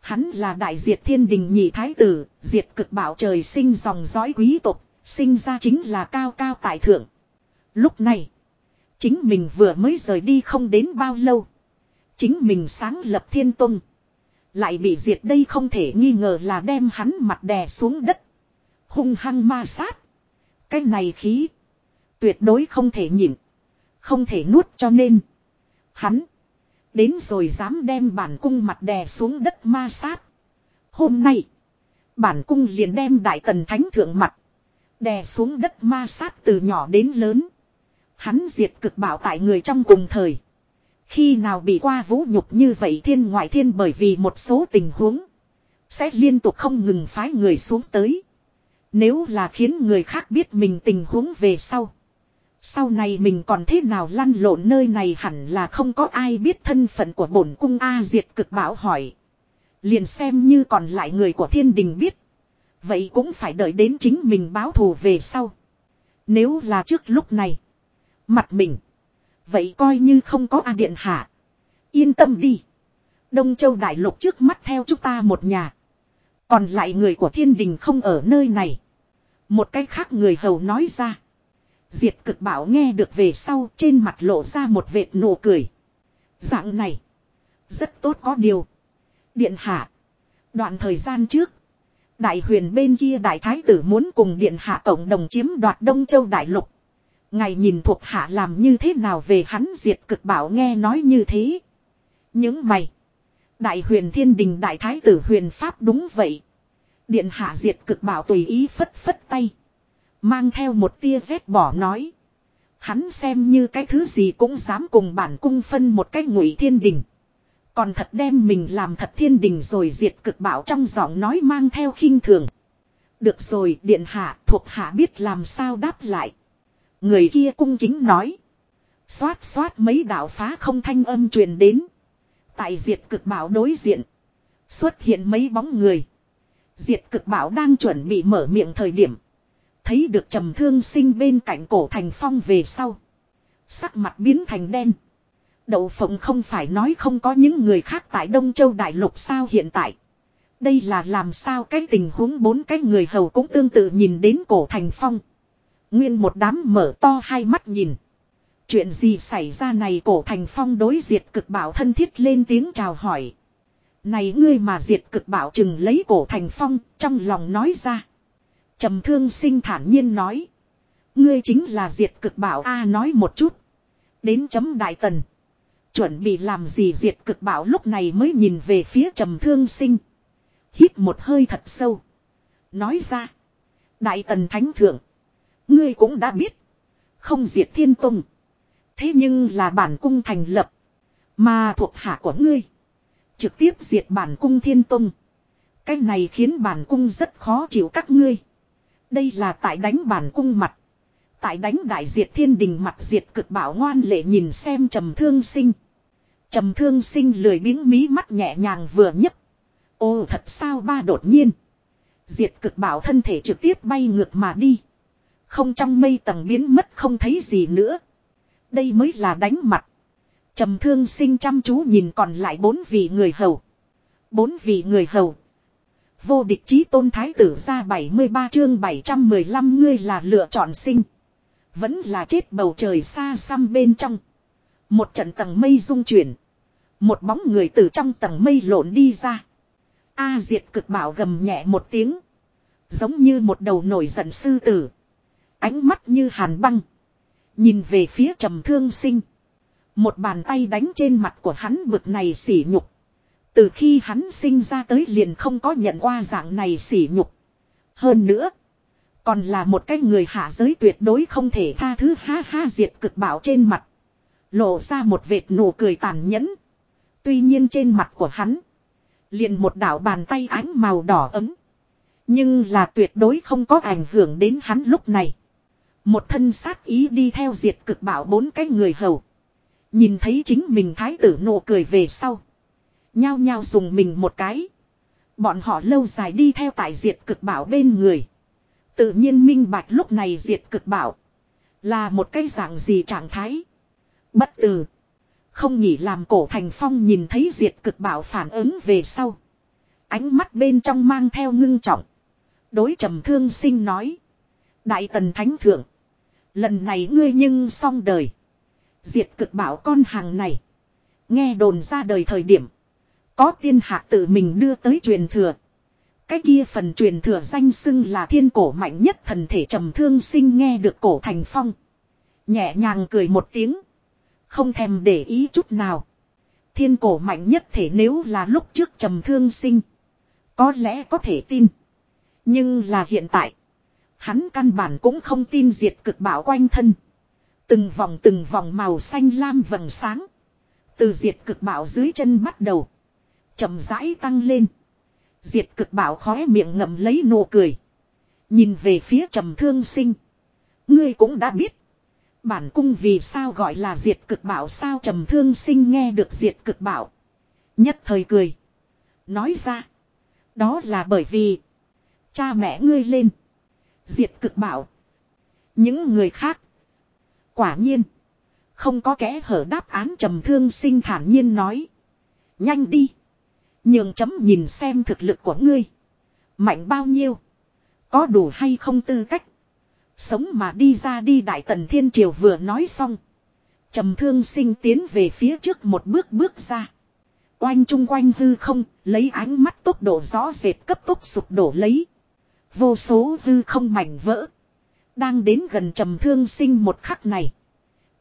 Hắn là đại diệt thiên đình nhị thái tử, diệt cực bảo trời sinh dòng dõi quý tộc, sinh ra chính là cao cao tại thượng. Lúc này, chính mình vừa mới rời đi không đến bao lâu. Chính mình sáng lập thiên tông. Lại bị diệt đây không thể nghi ngờ là đem hắn mặt đè xuống đất. Hung hăng ma sát. Cái này khí. Tuyệt đối không thể nhịn. Không thể nuốt cho nên. Hắn. Đến rồi dám đem bản cung mặt đè xuống đất ma sát. Hôm nay. Bản cung liền đem đại tần thánh thượng mặt. Đè xuống đất ma sát từ nhỏ đến lớn. Hắn diệt cực bảo tại người trong cùng thời. Khi nào bị qua vũ nhục như vậy thiên ngoại thiên bởi vì một số tình huống. Sẽ liên tục không ngừng phái người xuống tới. Nếu là khiến người khác biết mình tình huống về sau. Sau này mình còn thế nào lăn lộn nơi này hẳn là không có ai biết thân phận của bổn cung A diệt cực bảo hỏi. Liền xem như còn lại người của thiên đình biết. Vậy cũng phải đợi đến chính mình báo thù về sau. Nếu là trước lúc này. Mặt mình. Vậy coi như không có A Điện Hạ. Yên tâm đi. Đông Châu Đại Lục trước mắt theo chúng ta một nhà. Còn lại người của thiên đình không ở nơi này. Một cách khác người hầu nói ra. Diệt cực bảo nghe được về sau, trên mặt lộ ra một vệt nụ cười. Dạng này. Rất tốt có điều. Điện hạ. Đoạn thời gian trước. Đại huyền bên kia đại thái tử muốn cùng điện hạ cộng đồng chiếm đoạt Đông Châu Đại Lục. Ngài nhìn thuộc hạ làm như thế nào về hắn diệt cực bảo nghe nói như thế. Những mày. Đại huyền thiên đình đại thái tử huyền pháp đúng vậy. Điện hạ diệt cực bảo tùy ý phất phất tay. Mang theo một tia rét bỏ nói. Hắn xem như cái thứ gì cũng dám cùng bản cung phân một cái ngụy thiên đình. Còn thật đem mình làm thật thiên đình rồi diệt cực bảo trong giọng nói mang theo khinh thường. Được rồi, điện hạ, thuộc hạ biết làm sao đáp lại. Người kia cung kính nói. Xoát xoát mấy đạo phá không thanh âm truyền đến. Tại diệt cực bảo đối diện. Xuất hiện mấy bóng người. Diệt cực bảo đang chuẩn bị mở miệng thời điểm. Thấy được trầm thương sinh bên cạnh cổ thành phong về sau. Sắc mặt biến thành đen. Đậu phộng không phải nói không có những người khác tại Đông Châu Đại Lục sao hiện tại. Đây là làm sao cái tình huống bốn cái người hầu cũng tương tự nhìn đến cổ thành phong. Nguyên một đám mở to hai mắt nhìn. Chuyện gì xảy ra này cổ thành phong đối diệt cực bảo thân thiết lên tiếng chào hỏi. Này ngươi mà diệt cực bảo chừng lấy cổ thành phong, trong lòng nói ra. trầm thương sinh thản nhiên nói. Ngươi chính là diệt cực bảo A à, nói một chút. Đến chấm đại tần. Chuẩn bị làm gì diệt cực bảo lúc này mới nhìn về phía trầm thương sinh. Hít một hơi thật sâu. Nói ra. Đại tần thánh thượng. Ngươi cũng đã biết. Không diệt thiên tông. Thế nhưng là bản cung thành lập. Mà thuộc hạ của ngươi. Trực tiếp diệt bản cung thiên tông. Cái này khiến bản cung rất khó chịu các ngươi. Đây là tại đánh bản cung mặt. Tại đánh đại diệt thiên đình mặt diệt cực bảo ngoan lệ nhìn xem trầm thương sinh. Trầm thương sinh lười biếng mí mắt nhẹ nhàng vừa nhấc. Ô, thật sao ba đột nhiên. Diệt cực bảo thân thể trực tiếp bay ngược mà đi. Không trong mây tầng biến mất không thấy gì nữa. Đây mới là đánh mặt. trầm thương sinh chăm chú nhìn còn lại bốn vị người hầu. Bốn vị người hầu. Vô địch chí tôn thái tử ra 73 chương 715 ngươi là lựa chọn sinh. Vẫn là chết bầu trời xa xăm bên trong. Một trận tầng mây dung chuyển. Một bóng người từ trong tầng mây lộn đi ra. A diệt cực bảo gầm nhẹ một tiếng. Giống như một đầu nổi giận sư tử. Ánh mắt như hàn băng. Nhìn về phía trầm thương sinh. Một bàn tay đánh trên mặt của hắn bực này sỉ nhục. Từ khi hắn sinh ra tới liền không có nhận qua dạng này sỉ nhục. Hơn nữa. Còn là một cái người hạ giới tuyệt đối không thể tha thứ ha ha diệt cực bảo trên mặt. Lộ ra một vệt nụ cười tàn nhẫn. Tuy nhiên trên mặt của hắn. Liền một đảo bàn tay ánh màu đỏ ấm. Nhưng là tuyệt đối không có ảnh hưởng đến hắn lúc này. Một thân sát ý đi theo diệt cực bảo bốn cái người hầu. Nhìn thấy chính mình thái tử nụ cười về sau. Nhao nhao dùng mình một cái. Bọn họ lâu dài đi theo tại diệt cực bảo bên người. Tự nhiên minh bạch lúc này diệt cực bảo. Là một cái dạng gì trạng thái. Bất tử. Không nhỉ làm cổ thành phong nhìn thấy diệt cực bảo phản ứng về sau. Ánh mắt bên trong mang theo ngưng trọng. Đối trầm thương sinh nói. Đại tần thánh thượng. Lần này ngươi nhưng xong đời. Diệt cực bảo con hàng này. Nghe đồn ra đời thời điểm. Có tiên hạ tự mình đưa tới truyền thừa. Cái kia phần truyền thừa danh xưng là thiên cổ mạnh nhất thần thể trầm thương sinh nghe được cổ thành phong. Nhẹ nhàng cười một tiếng. Không thèm để ý chút nào. Thiên cổ mạnh nhất thể nếu là lúc trước trầm thương sinh. Có lẽ có thể tin. Nhưng là hiện tại. Hắn căn bản cũng không tin diệt cực bảo quanh thân. Từng vòng từng vòng màu xanh lam vầng sáng. Từ diệt cực bảo dưới chân bắt đầu. chậm rãi tăng lên. Diệt cực bảo khóe miệng ngậm lấy nụ cười. Nhìn về phía trầm thương sinh. Ngươi cũng đã biết. Bản cung vì sao gọi là diệt cực bảo sao trầm thương sinh nghe được diệt cực bảo. Nhất thời cười. Nói ra. Đó là bởi vì. Cha mẹ ngươi lên. Diệt cực bảo. Những người khác. Quả nhiên. Không có kẽ hở đáp án trầm thương sinh thản nhiên nói. Nhanh đi. Nhường chấm nhìn xem thực lực của ngươi. Mạnh bao nhiêu. Có đủ hay không tư cách. Sống mà đi ra đi đại tần thiên triều vừa nói xong. trầm thương sinh tiến về phía trước một bước bước ra. Oanh chung quanh hư không, lấy ánh mắt tốc độ rõ rệt cấp tốc sụp đổ lấy. Vô số hư không mảnh vỡ. Đang đến gần trầm thương sinh một khắc này.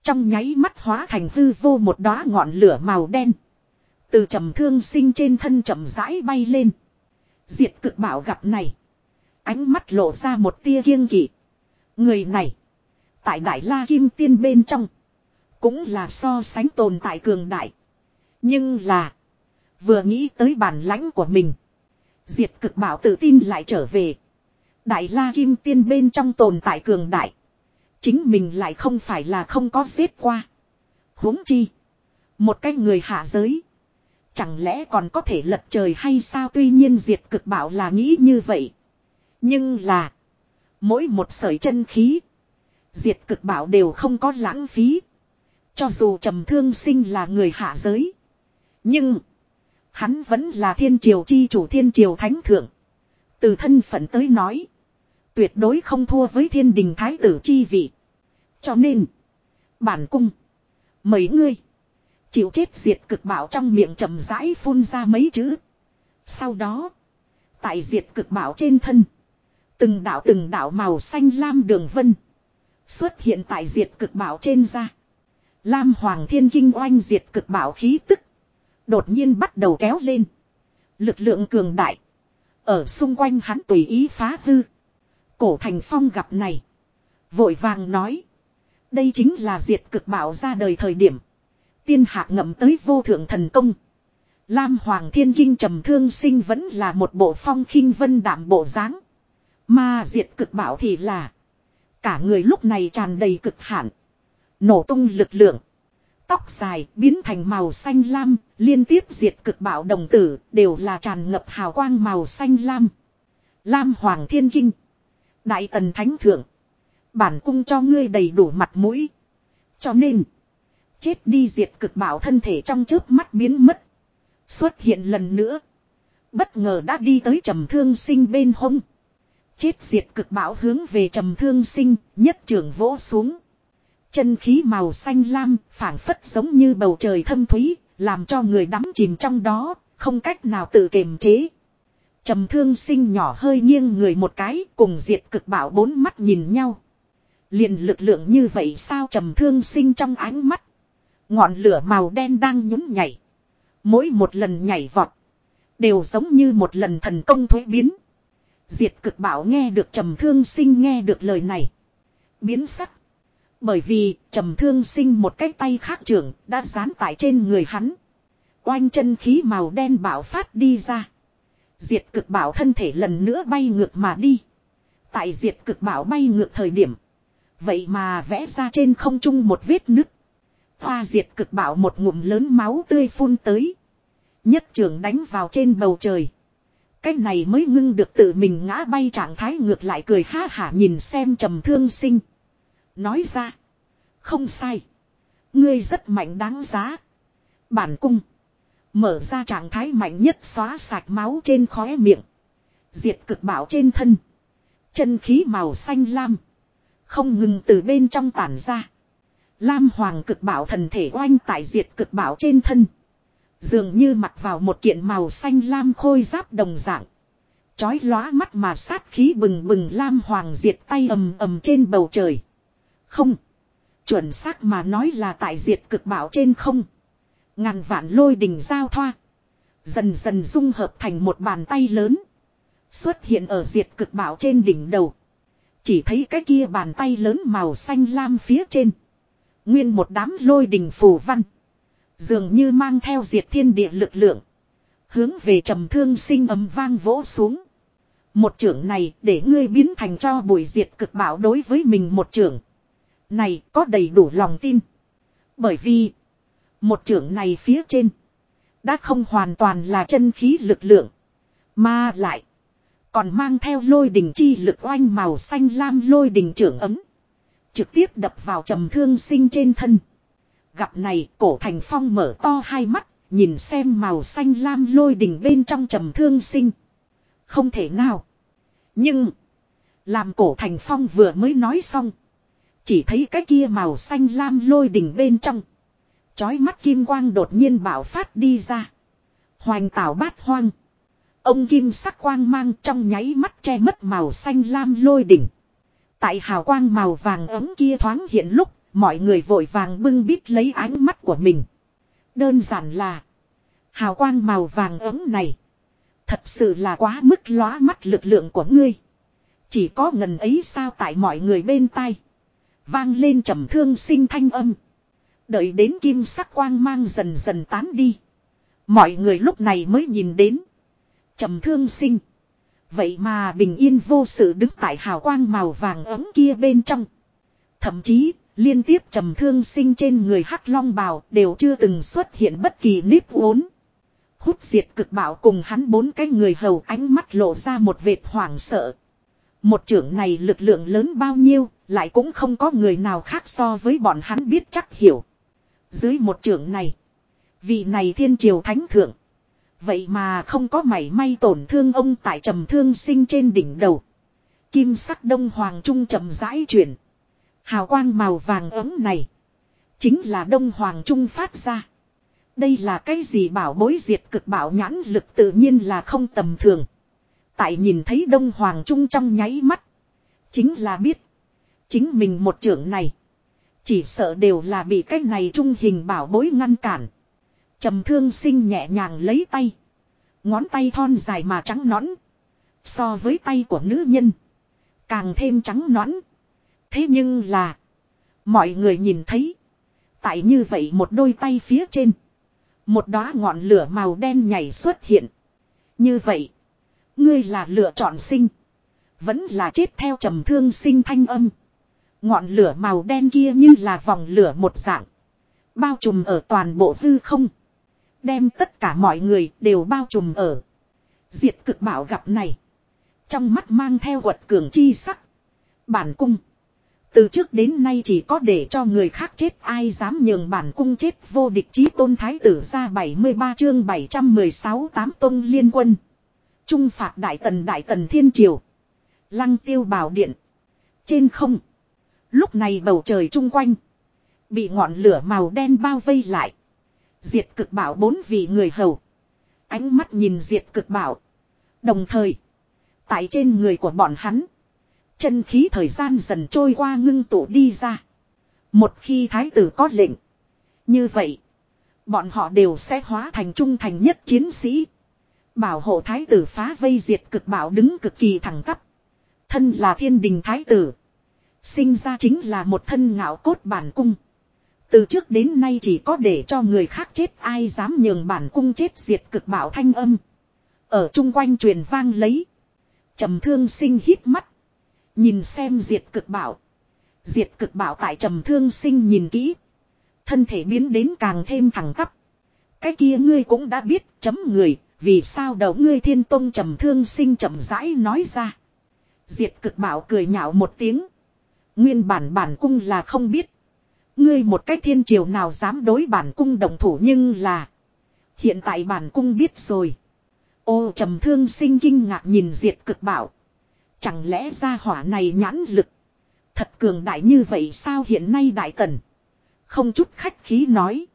Trong nháy mắt hóa thành hư vô một đóa ngọn lửa màu đen. Từ trầm thương sinh trên thân chậm rãi bay lên. Diệt cực bảo gặp này. Ánh mắt lộ ra một tia kiêng kỵ. Người này. Tại Đại La Kim Tiên bên trong. Cũng là so sánh tồn tại cường đại. Nhưng là. Vừa nghĩ tới bản lãnh của mình. Diệt cực bảo tự tin lại trở về. Đại La Kim Tiên bên trong tồn tại cường đại. Chính mình lại không phải là không có giết qua. huống chi. Một cái người hạ giới. Chẳng lẽ còn có thể lật trời hay sao tuy nhiên diệt cực bảo là nghĩ như vậy. Nhưng là. Mỗi một sợi chân khí. Diệt cực bảo đều không có lãng phí. Cho dù trầm thương sinh là người hạ giới. Nhưng. Hắn vẫn là thiên triều chi chủ, thiên triều thánh thượng. Từ thân phận tới nói. Tuyệt đối không thua với thiên đình thái tử chi vị. Cho nên. Bản cung. Mấy ngươi. Chịu chết diệt cực bảo trong miệng chậm rãi phun ra mấy chữ. Sau đó. Tại diệt cực bảo trên thân. Từng đạo từng đạo màu xanh lam đường vân. Xuất hiện tại diệt cực bảo trên da. Lam Hoàng Thiên Kinh oanh diệt cực bảo khí tức. Đột nhiên bắt đầu kéo lên. Lực lượng cường đại. Ở xung quanh hắn tùy ý phá hư. Cổ thành phong gặp này. Vội vàng nói. Đây chính là diệt cực bảo ra đời thời điểm. Tiên hạ ngậm tới vô thượng thần công. Lam Hoàng Thiên Kinh trầm thương sinh vẫn là một bộ phong khinh vân đảm bộ dáng. Mà diệt cực bảo thì là. Cả người lúc này tràn đầy cực hạn. Nổ tung lực lượng. Tóc dài biến thành màu xanh lam, liên tiếp diệt cực bảo đồng tử, đều là tràn ngập hào quang màu xanh lam. Lam Hoàng Thiên Kinh. Đại Tần Thánh Thượng. Bản cung cho ngươi đầy đủ mặt mũi. Cho nên. Chết đi diệt cực bảo thân thể trong chớp mắt biến mất. Xuất hiện lần nữa. Bất ngờ đã đi tới trầm thương sinh bên hông. Chết diệt cực bảo hướng về trầm thương sinh, nhất trường vỗ xuống. Chân khí màu xanh lam, phảng phất giống như bầu trời thâm thúy, làm cho người đắm chìm trong đó, không cách nào tự kiềm chế. Trầm thương sinh nhỏ hơi nghiêng người một cái, cùng diệt cực bảo bốn mắt nhìn nhau. Liền lực lượng như vậy sao trầm thương sinh trong ánh mắt. Ngọn lửa màu đen đang nhún nhảy. Mỗi một lần nhảy vọt. Đều giống như một lần thần công thuế biến. Diệt cực bảo nghe được trầm thương sinh nghe được lời này. Biến sắc. Bởi vì trầm thương sinh một cái tay khác trưởng đã dán tại trên người hắn. Oanh chân khí màu đen bảo phát đi ra. Diệt cực bảo thân thể lần nữa bay ngược mà đi. Tại diệt cực bảo bay ngược thời điểm. Vậy mà vẽ ra trên không trung một vết nứt. Hoa diệt cực bảo một ngụm lớn máu tươi phun tới. Nhất trường đánh vào trên bầu trời. Cái này mới ngưng được tự mình ngã bay trạng thái ngược lại cười ha hả nhìn xem trầm thương sinh. Nói ra. Không sai. Ngươi rất mạnh đáng giá. Bản cung. Mở ra trạng thái mạnh nhất xóa sạch máu trên khóe miệng. Diệt cực bảo trên thân. Chân khí màu xanh lam. Không ngừng từ bên trong tản ra. Lam hoàng cực bảo thần thể oanh tại diệt cực bảo trên thân. Dường như mặc vào một kiện màu xanh lam khôi giáp đồng dạng. Chói lóa mắt mà sát khí bừng bừng lam hoàng diệt tay ầm ầm trên bầu trời. Không. Chuẩn xác mà nói là tại diệt cực bảo trên không. Ngàn vạn lôi đình giao thoa. Dần dần dung hợp thành một bàn tay lớn. Xuất hiện ở diệt cực bảo trên đỉnh đầu. Chỉ thấy cái kia bàn tay lớn màu xanh lam phía trên. Nguyên một đám lôi đình phù văn. Dường như mang theo diệt thiên địa lực lượng. Hướng về trầm thương sinh ấm vang vỗ xuống. Một trưởng này để ngươi biến thành cho bùi diệt cực bảo đối với mình một trưởng. Này có đầy đủ lòng tin. Bởi vì. Một trưởng này phía trên. Đã không hoàn toàn là chân khí lực lượng. Mà lại. Còn mang theo lôi đình chi lực oanh màu xanh lam lôi đình trưởng ấm. Trực tiếp đập vào trầm thương sinh trên thân. Gặp này cổ thành phong mở to hai mắt. Nhìn xem màu xanh lam lôi đình bên trong trầm thương sinh. Không thể nào. Nhưng. Làm cổ thành phong vừa mới nói xong. Chỉ thấy cái kia màu xanh lam lôi đỉnh bên trong. Chói mắt kim quang đột nhiên bạo phát đi ra. Hoành tảo bát hoang. Ông kim sắc quang mang trong nháy mắt che mất màu xanh lam lôi đỉnh. Tại hào quang màu vàng ấm kia thoáng hiện lúc, mọi người vội vàng bưng bít lấy ánh mắt của mình. Đơn giản là, hào quang màu vàng ấm này, thật sự là quá mức lóa mắt lực lượng của ngươi. Chỉ có ngần ấy sao tại mọi người bên tai. Vang lên trầm thương sinh thanh âm. Đợi đến kim sắc quang mang dần dần tán đi. Mọi người lúc này mới nhìn đến. Trầm thương sinh. Vậy mà bình yên vô sự đứng tại hào quang màu vàng ấm kia bên trong. Thậm chí, liên tiếp trầm thương sinh trên người hắc long bào đều chưa từng xuất hiện bất kỳ nếp uốn. Hút diệt cực bảo cùng hắn bốn cái người hầu ánh mắt lộ ra một vệt hoảng sợ. Một trưởng này lực lượng lớn bao nhiêu, lại cũng không có người nào khác so với bọn hắn biết chắc hiểu. Dưới một trưởng này, vị này thiên triều thánh thượng. Vậy mà không có mảy may tổn thương ông tại trầm thương sinh trên đỉnh đầu. Kim sắc đông hoàng trung trầm rãi chuyển. Hào quang màu vàng ấm này. Chính là đông hoàng trung phát ra. Đây là cái gì bảo bối diệt cực bảo nhãn lực tự nhiên là không tầm thường. Tại nhìn thấy đông hoàng trung trong nháy mắt. Chính là biết. Chính mình một trưởng này. Chỉ sợ đều là bị cái này trung hình bảo bối ngăn cản. trầm thương sinh nhẹ nhàng lấy tay. Ngón tay thon dài mà trắng nõn. So với tay của nữ nhân. Càng thêm trắng nõn. Thế nhưng là. Mọi người nhìn thấy. Tại như vậy một đôi tay phía trên. Một đóa ngọn lửa màu đen nhảy xuất hiện. Như vậy. Ngươi là lựa chọn sinh. Vẫn là chết theo trầm thương sinh thanh âm. Ngọn lửa màu đen kia như là vòng lửa một dạng. Bao trùm ở toàn bộ hư không. Đem tất cả mọi người đều bao trùm ở. Diệt cực bảo gặp này. Trong mắt mang theo quật cường chi sắc. Bản cung. Từ trước đến nay chỉ có để cho người khác chết, ai dám nhường bản cung chết, vô địch chí tôn thái tử ra 73 chương 716 tám tôn liên quân. Trung phạt đại tần đại tần thiên triều. Lăng tiêu bảo điện. Trên không. Lúc này bầu trời chung quanh. Bị ngọn lửa màu đen bao vây lại. Diệt cực bảo bốn vị người hầu. Ánh mắt nhìn diệt cực bảo. Đồng thời. Tại trên người của bọn hắn. Chân khí thời gian dần trôi qua ngưng tụ đi ra. Một khi thái tử có lệnh. Như vậy. Bọn họ đều sẽ hóa thành trung thành nhất chiến sĩ. Bảo hộ thái tử phá vây diệt cực bảo đứng cực kỳ thẳng tắp. Thân là thiên đình thái tử. Sinh ra chính là một thân ngạo cốt bản cung. Từ trước đến nay chỉ có để cho người khác chết, ai dám nhường bản cung chết diệt cực bảo thanh âm. Ở chung quanh truyền vang lấy. trầm thương sinh hít mắt. Nhìn xem diệt cực bảo. Diệt cực bảo tại trầm thương sinh nhìn kỹ. Thân thể biến đến càng thêm thẳng tắp. Cái kia ngươi cũng đã biết, chấm người. Vì sao đầu ngươi thiên tông trầm thương sinh trầm rãi nói ra. Diệt cực bảo cười nhạo một tiếng. Nguyên bản bản cung là không biết. Ngươi một cách thiên triều nào dám đối bản cung đồng thủ nhưng là. Hiện tại bản cung biết rồi. Ô trầm thương sinh kinh ngạc nhìn diệt cực bảo. Chẳng lẽ ra hỏa này nhãn lực. Thật cường đại như vậy sao hiện nay đại tần. Không chút khách khí nói.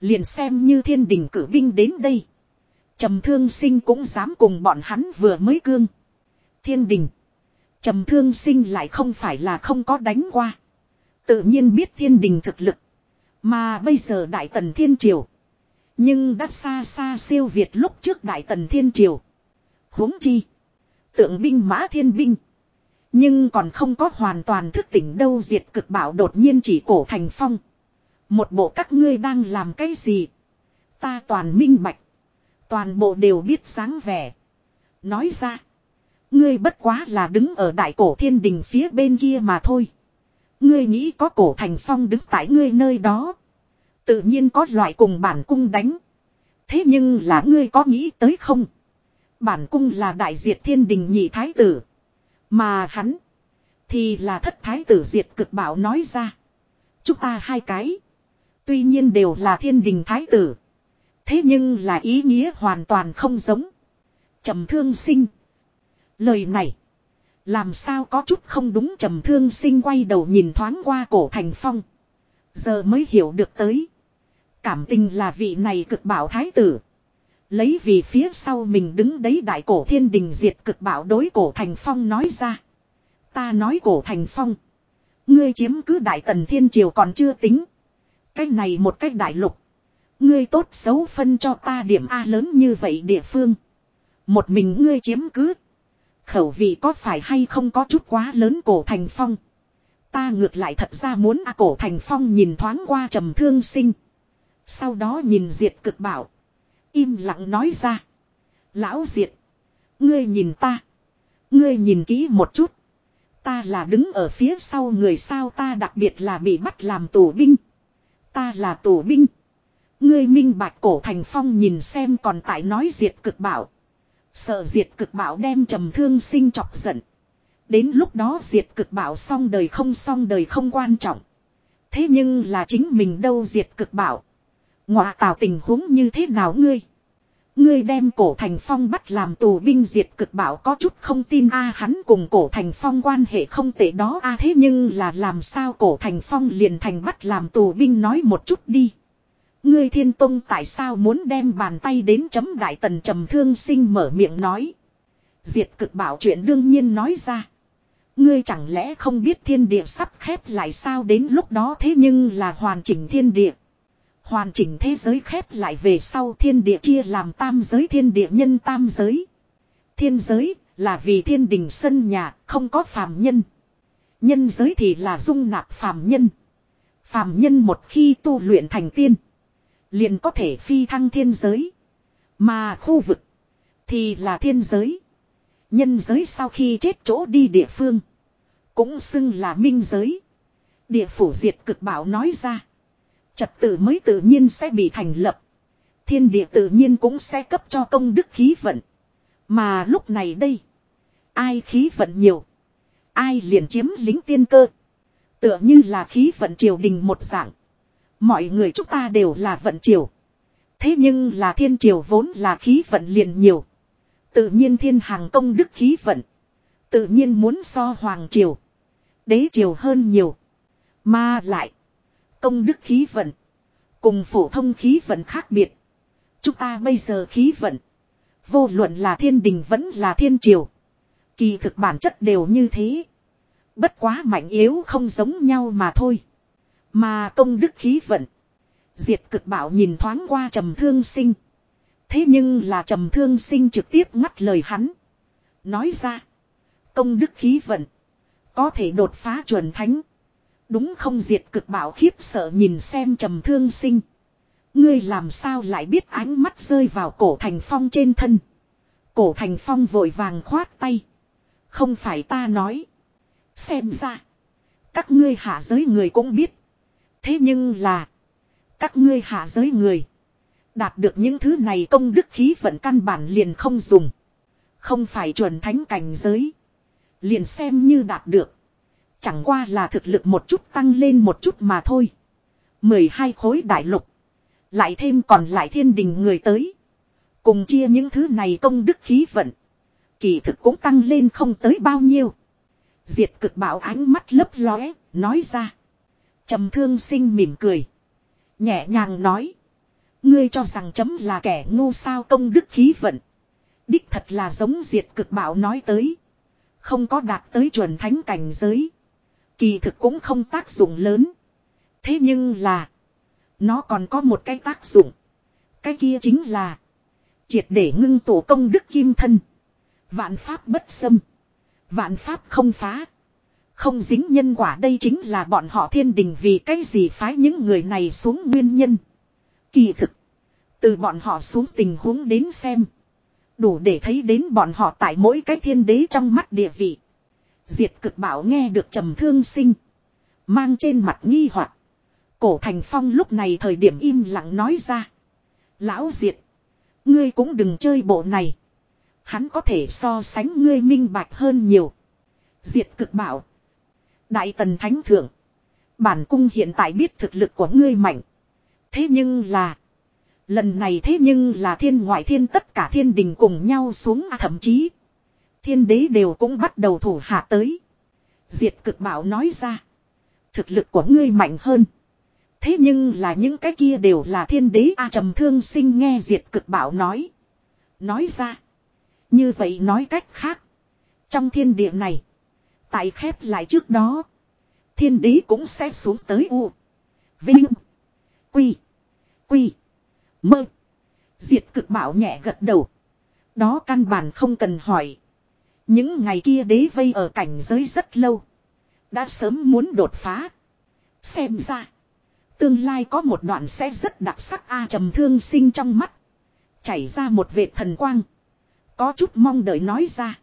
Liền xem như thiên đình cử binh đến đây. Trầm thương sinh cũng dám cùng bọn hắn vừa mới cương. Thiên đình. Trầm thương sinh lại không phải là không có đánh qua. Tự nhiên biết thiên đình thực lực. Mà bây giờ đại tần thiên triều. Nhưng đã xa xa siêu việt lúc trước đại tần thiên triều. huống chi. Tượng binh mã thiên binh. Nhưng còn không có hoàn toàn thức tỉnh đâu, diệt cực bảo đột nhiên chỉ cổ thành phong. Một bộ các ngươi đang làm cái gì? Ta toàn minh bạch. Toàn bộ đều biết sáng vẻ. Nói ra. Ngươi bất quá là đứng ở đại cổ thiên đình phía bên kia mà thôi. Ngươi nghĩ có cổ thành phong đứng tại ngươi nơi đó. Tự nhiên có loại cùng bản cung đánh. Thế nhưng là ngươi có nghĩ tới không? Bản cung là đại diệt thiên đình nhị thái tử. Mà hắn. Thì là thất thái tử diệt cực bảo nói ra. Chúng ta hai cái. Tuy nhiên đều là thiên đình thái tử. Thế nhưng là ý nghĩa hoàn toàn không giống. trầm thương sinh. Lời này. Làm sao có chút không đúng trầm thương sinh quay đầu nhìn thoáng qua cổ thành phong. Giờ mới hiểu được tới. Cảm tình là vị này cực bảo thái tử. Lấy vì phía sau mình đứng đấy đại cổ thiên đình diệt cực bảo đối cổ thành phong nói ra. Ta nói cổ thành phong. Ngươi chiếm cứ đại tần thiên triều còn chưa tính. cái này một cách đại lục. Ngươi tốt xấu phân cho ta điểm A lớn như vậy địa phương. Một mình ngươi chiếm cứ. Khẩu vị có phải hay không có chút quá lớn cổ thành phong. Ta ngược lại thật ra muốn A cổ thành phong nhìn thoáng qua trầm thương sinh. Sau đó nhìn diệt cực bảo. Im lặng nói ra. Lão diệt. Ngươi nhìn ta. Ngươi nhìn kỹ một chút. Ta là đứng ở phía sau người sao ta đặc biệt là bị bắt làm tù binh. Ta là tù binh. Ngươi minh bạch cổ thành phong nhìn xem còn tại nói diệt cực bảo. Sợ diệt cực bảo đem trầm thương sinh chọc giận. Đến lúc đó diệt cực bảo xong đời không xong đời không quan trọng. Thế nhưng là chính mình đâu diệt cực bảo. Ngọa tạo tình huống như thế nào ngươi? Ngươi đem cổ thành phong bắt làm tù binh diệt cực bảo có chút không tin a, hắn cùng cổ thành phong quan hệ không tệ đó a, thế nhưng là làm sao cổ thành phong liền thành bắt làm tù binh nói một chút đi. Ngươi thiên tông tại sao muốn đem bàn tay đến chấm đại tần trầm thương sinh mở miệng nói. Diệt cực bảo chuyện đương nhiên nói ra. Ngươi chẳng lẽ không biết thiên địa sắp khép lại sao đến lúc đó thế nhưng là hoàn chỉnh thiên địa. Hoàn chỉnh thế giới khép lại về sau thiên địa chia làm tam giới thiên địa nhân tam giới. Thiên giới là vì thiên đình sân nhà, không có phàm nhân. Nhân giới thì là dung nạp phàm nhân. Phàm nhân một khi tu luyện thành tiên. Liền có thể phi thăng thiên giới. Mà khu vực thì là thiên giới. Nhân giới sau khi chết chỗ đi địa phương. Cũng xưng là minh giới. Địa phủ diệt cực bảo nói ra. Trật tự mới tự nhiên sẽ bị thành lập. Thiên địa tự nhiên cũng sẽ cấp cho công đức khí vận. Mà lúc này đây. Ai khí vận nhiều. Ai liền chiếm lính tiên cơ. Tựa như là khí vận triều đình một dạng. Mọi người chúng ta đều là vận triều. Thế nhưng là thiên triều vốn là khí vận liền nhiều. Tự nhiên thiên hàng công đức khí vận. Tự nhiên muốn so hoàng triều. Đế triều hơn nhiều. Mà lại. Công đức khí vận. Cùng phổ thông khí vận khác biệt. Chúng ta bây giờ khí vận. Vô luận là thiên đình vẫn là thiên triều. Kỳ thực bản chất đều như thế. Bất quá mạnh yếu không giống nhau mà thôi. Mà công đức khí vận. Diệt cực bảo nhìn thoáng qua trầm thương sinh. Thế nhưng là trầm thương sinh trực tiếp ngắt lời hắn. Nói ra. Công đức khí vận. Có thể đột phá chuẩn thánh. Đúng không diệt cực bảo khiếp sợ nhìn xem trầm thương sinh. Ngươi làm sao lại biết ánh mắt rơi vào cổ thành phong trên thân. Cổ thành phong vội vàng khoát tay. Không phải ta nói. Xem ra. Các ngươi hạ giới người cũng biết. Thế nhưng là. Các ngươi hạ giới người. Đạt được những thứ này công đức khí vận căn bản liền không dùng. Không phải chuẩn thánh cảnh giới. Liền xem như đạt được. Chẳng qua là thực lực một chút tăng lên một chút mà thôi. 12 khối đại lục. Lại thêm còn lại thiên đình người tới. Cùng chia những thứ này công đức khí vận. Kỳ thực cũng tăng lên không tới bao nhiêu. Diệt cực bảo ánh mắt lấp lóe, nói ra. trầm thương sinh mỉm cười. Nhẹ nhàng nói. Ngươi cho rằng chấm là kẻ ngu sao công đức khí vận. Đích thật là giống diệt cực bảo nói tới. Không có đạt tới chuẩn thánh cảnh giới. Kỳ thực cũng không tác dụng lớn. Thế nhưng là. Nó còn có một cái tác dụng. Cái kia chính là. Triệt để ngưng tổ công đức kim thân. Vạn pháp bất xâm. Vạn pháp không phá. Không dính nhân quả đây chính là bọn họ thiên đình vì cái gì phái những người này xuống nguyên nhân. Kỳ thực. Từ bọn họ xuống tình huống đến xem. Đủ để thấy đến bọn họ tại mỗi cái thiên đế trong mắt địa vị. Diệt cực bảo nghe được trầm thương sinh. Mang trên mặt nghi hoặc Cổ thành phong lúc này thời điểm im lặng nói ra. Lão diệt. Ngươi cũng đừng chơi bộ này. Hắn có thể so sánh ngươi minh bạch hơn nhiều. Diệt cực bảo. Đại tần thánh thượng. Bản cung hiện tại biết thực lực của ngươi mạnh. Thế nhưng là. Lần này thế nhưng là thiên ngoại thiên tất cả thiên đình cùng nhau xuống, thậm chí. Thiên đế đều cũng bắt đầu thủ hạ tới. Diệt cực bảo nói ra. Thực lực của ngươi mạnh hơn. Thế nhưng là những cái kia đều là thiên đế A trầm thương sinh nghe diệt cực bảo nói. Nói ra. Như vậy nói cách khác. Trong thiên địa này. Tại khép lại trước đó. Thiên đế cũng sẽ xuống tới U. Vinh. Quy. Quy. Mơ. Diệt cực bảo nhẹ gật đầu. Đó căn bản không cần hỏi. Những ngày kia đế vây ở cảnh giới rất lâu. Đã sớm muốn đột phá. Xem ra. Tương lai có một đoạn sẽ rất đặc sắc a trầm thương sinh trong mắt. Chảy ra một vệt thần quang. Có chút mong đợi nói ra.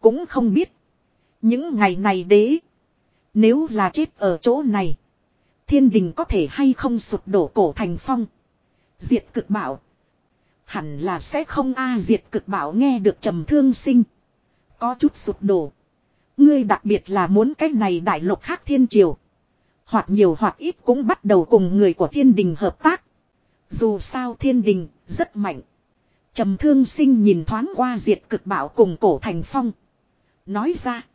Cũng không biết. Những ngày này đế. Nếu là chết ở chỗ này. Thiên đình có thể hay không sụp đổ cổ thành phong. Diệt cực bảo. Hẳn là sẽ không a diệt cực bảo nghe được trầm thương sinh. Có chút sụp đổ. Ngươi đặc biệt là muốn cái này đại lục khác thiên triều. Hoặc nhiều hoặc ít cũng bắt đầu cùng người của thiên đình hợp tác. Dù sao thiên đình rất mạnh. trầm thương sinh nhìn thoáng qua diệt cực bảo cùng cổ thành phong. Nói ra.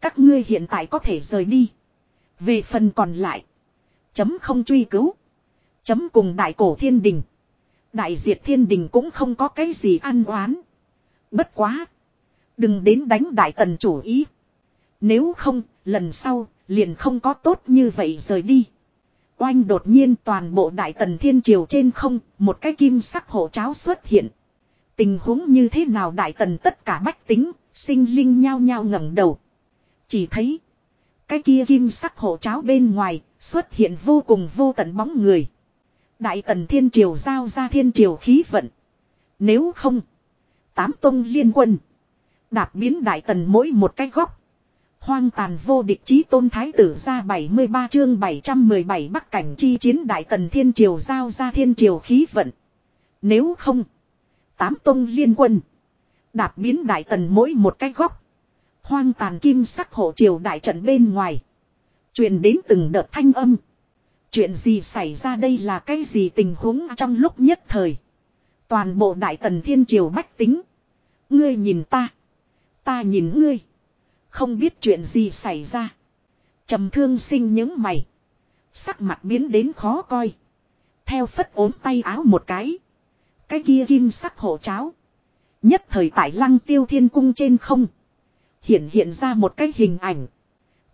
Các ngươi hiện tại có thể rời đi. Về phần còn lại. Chấm không truy cứu. Chấm cùng đại cổ thiên đình. Đại diệt thiên đình cũng không có cái gì ăn oán. Bất quá. Đừng đến đánh đại tần chủ ý. Nếu không, lần sau, liền không có tốt như vậy rời đi. Oanh đột nhiên toàn bộ đại tần thiên triều trên không, một cái kim sắc hộ cháo xuất hiện. Tình huống như thế nào đại tần tất cả bách tính, sinh linh nhao nhao ngẩng đầu. Chỉ thấy, cái kia kim sắc hộ cháo bên ngoài, xuất hiện vô cùng vô tận bóng người. Đại tần thiên triều giao ra thiên triều khí vận. Nếu không, tám tông liên quân. Đạp biến đại tần mỗi một cái góc. Hoang tàn vô địch chí tôn thái tử ra 73 chương 717 bắc cảnh chi chiến đại tần thiên triều giao ra thiên triều khí vận. Nếu không, tám tông liên quân. Đạp biến đại tần mỗi một cái góc. Hoang tàn kim sắc hộ triều đại trận bên ngoài. truyền đến từng đợt thanh âm. Chuyện gì xảy ra đây là cái gì tình huống trong lúc nhất thời. Toàn bộ đại tần thiên triều bách tính. Ngươi nhìn ta. Ta nhìn ngươi. Không biết chuyện gì xảy ra. trầm thương sinh những mày. Sắc mặt biến đến khó coi. Theo phất ốm tay áo một cái. Cái kia kim sắc hộ cháo. Nhất thời tại lăng tiêu thiên cung trên không. Hiện hiện ra một cái hình ảnh.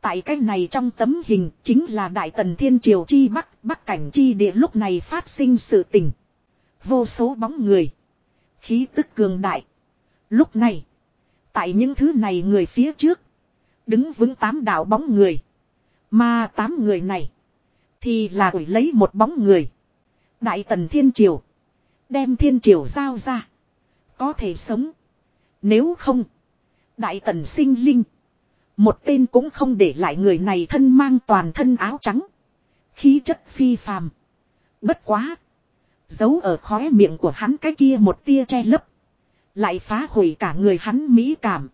Tại cái này trong tấm hình chính là Đại Tần Thiên Triều Chi Bắc, Bắc Cảnh Chi Địa lúc này phát sinh sự tình. Vô số bóng người. Khí tức cường đại. Lúc này. Tại những thứ này người phía trước. Đứng vững tám đạo bóng người. Mà tám người này. Thì là ủi lấy một bóng người. Đại Tần Thiên Triều. Đem Thiên Triều giao ra. Có thể sống. Nếu không. Đại Tần sinh linh. Một tên cũng không để lại người này thân mang toàn thân áo trắng. Khí chất phi phàm. Bất quá. Giấu ở khóe miệng của hắn cái kia một tia che lấp. Lại phá hủy cả người hắn mỹ cảm.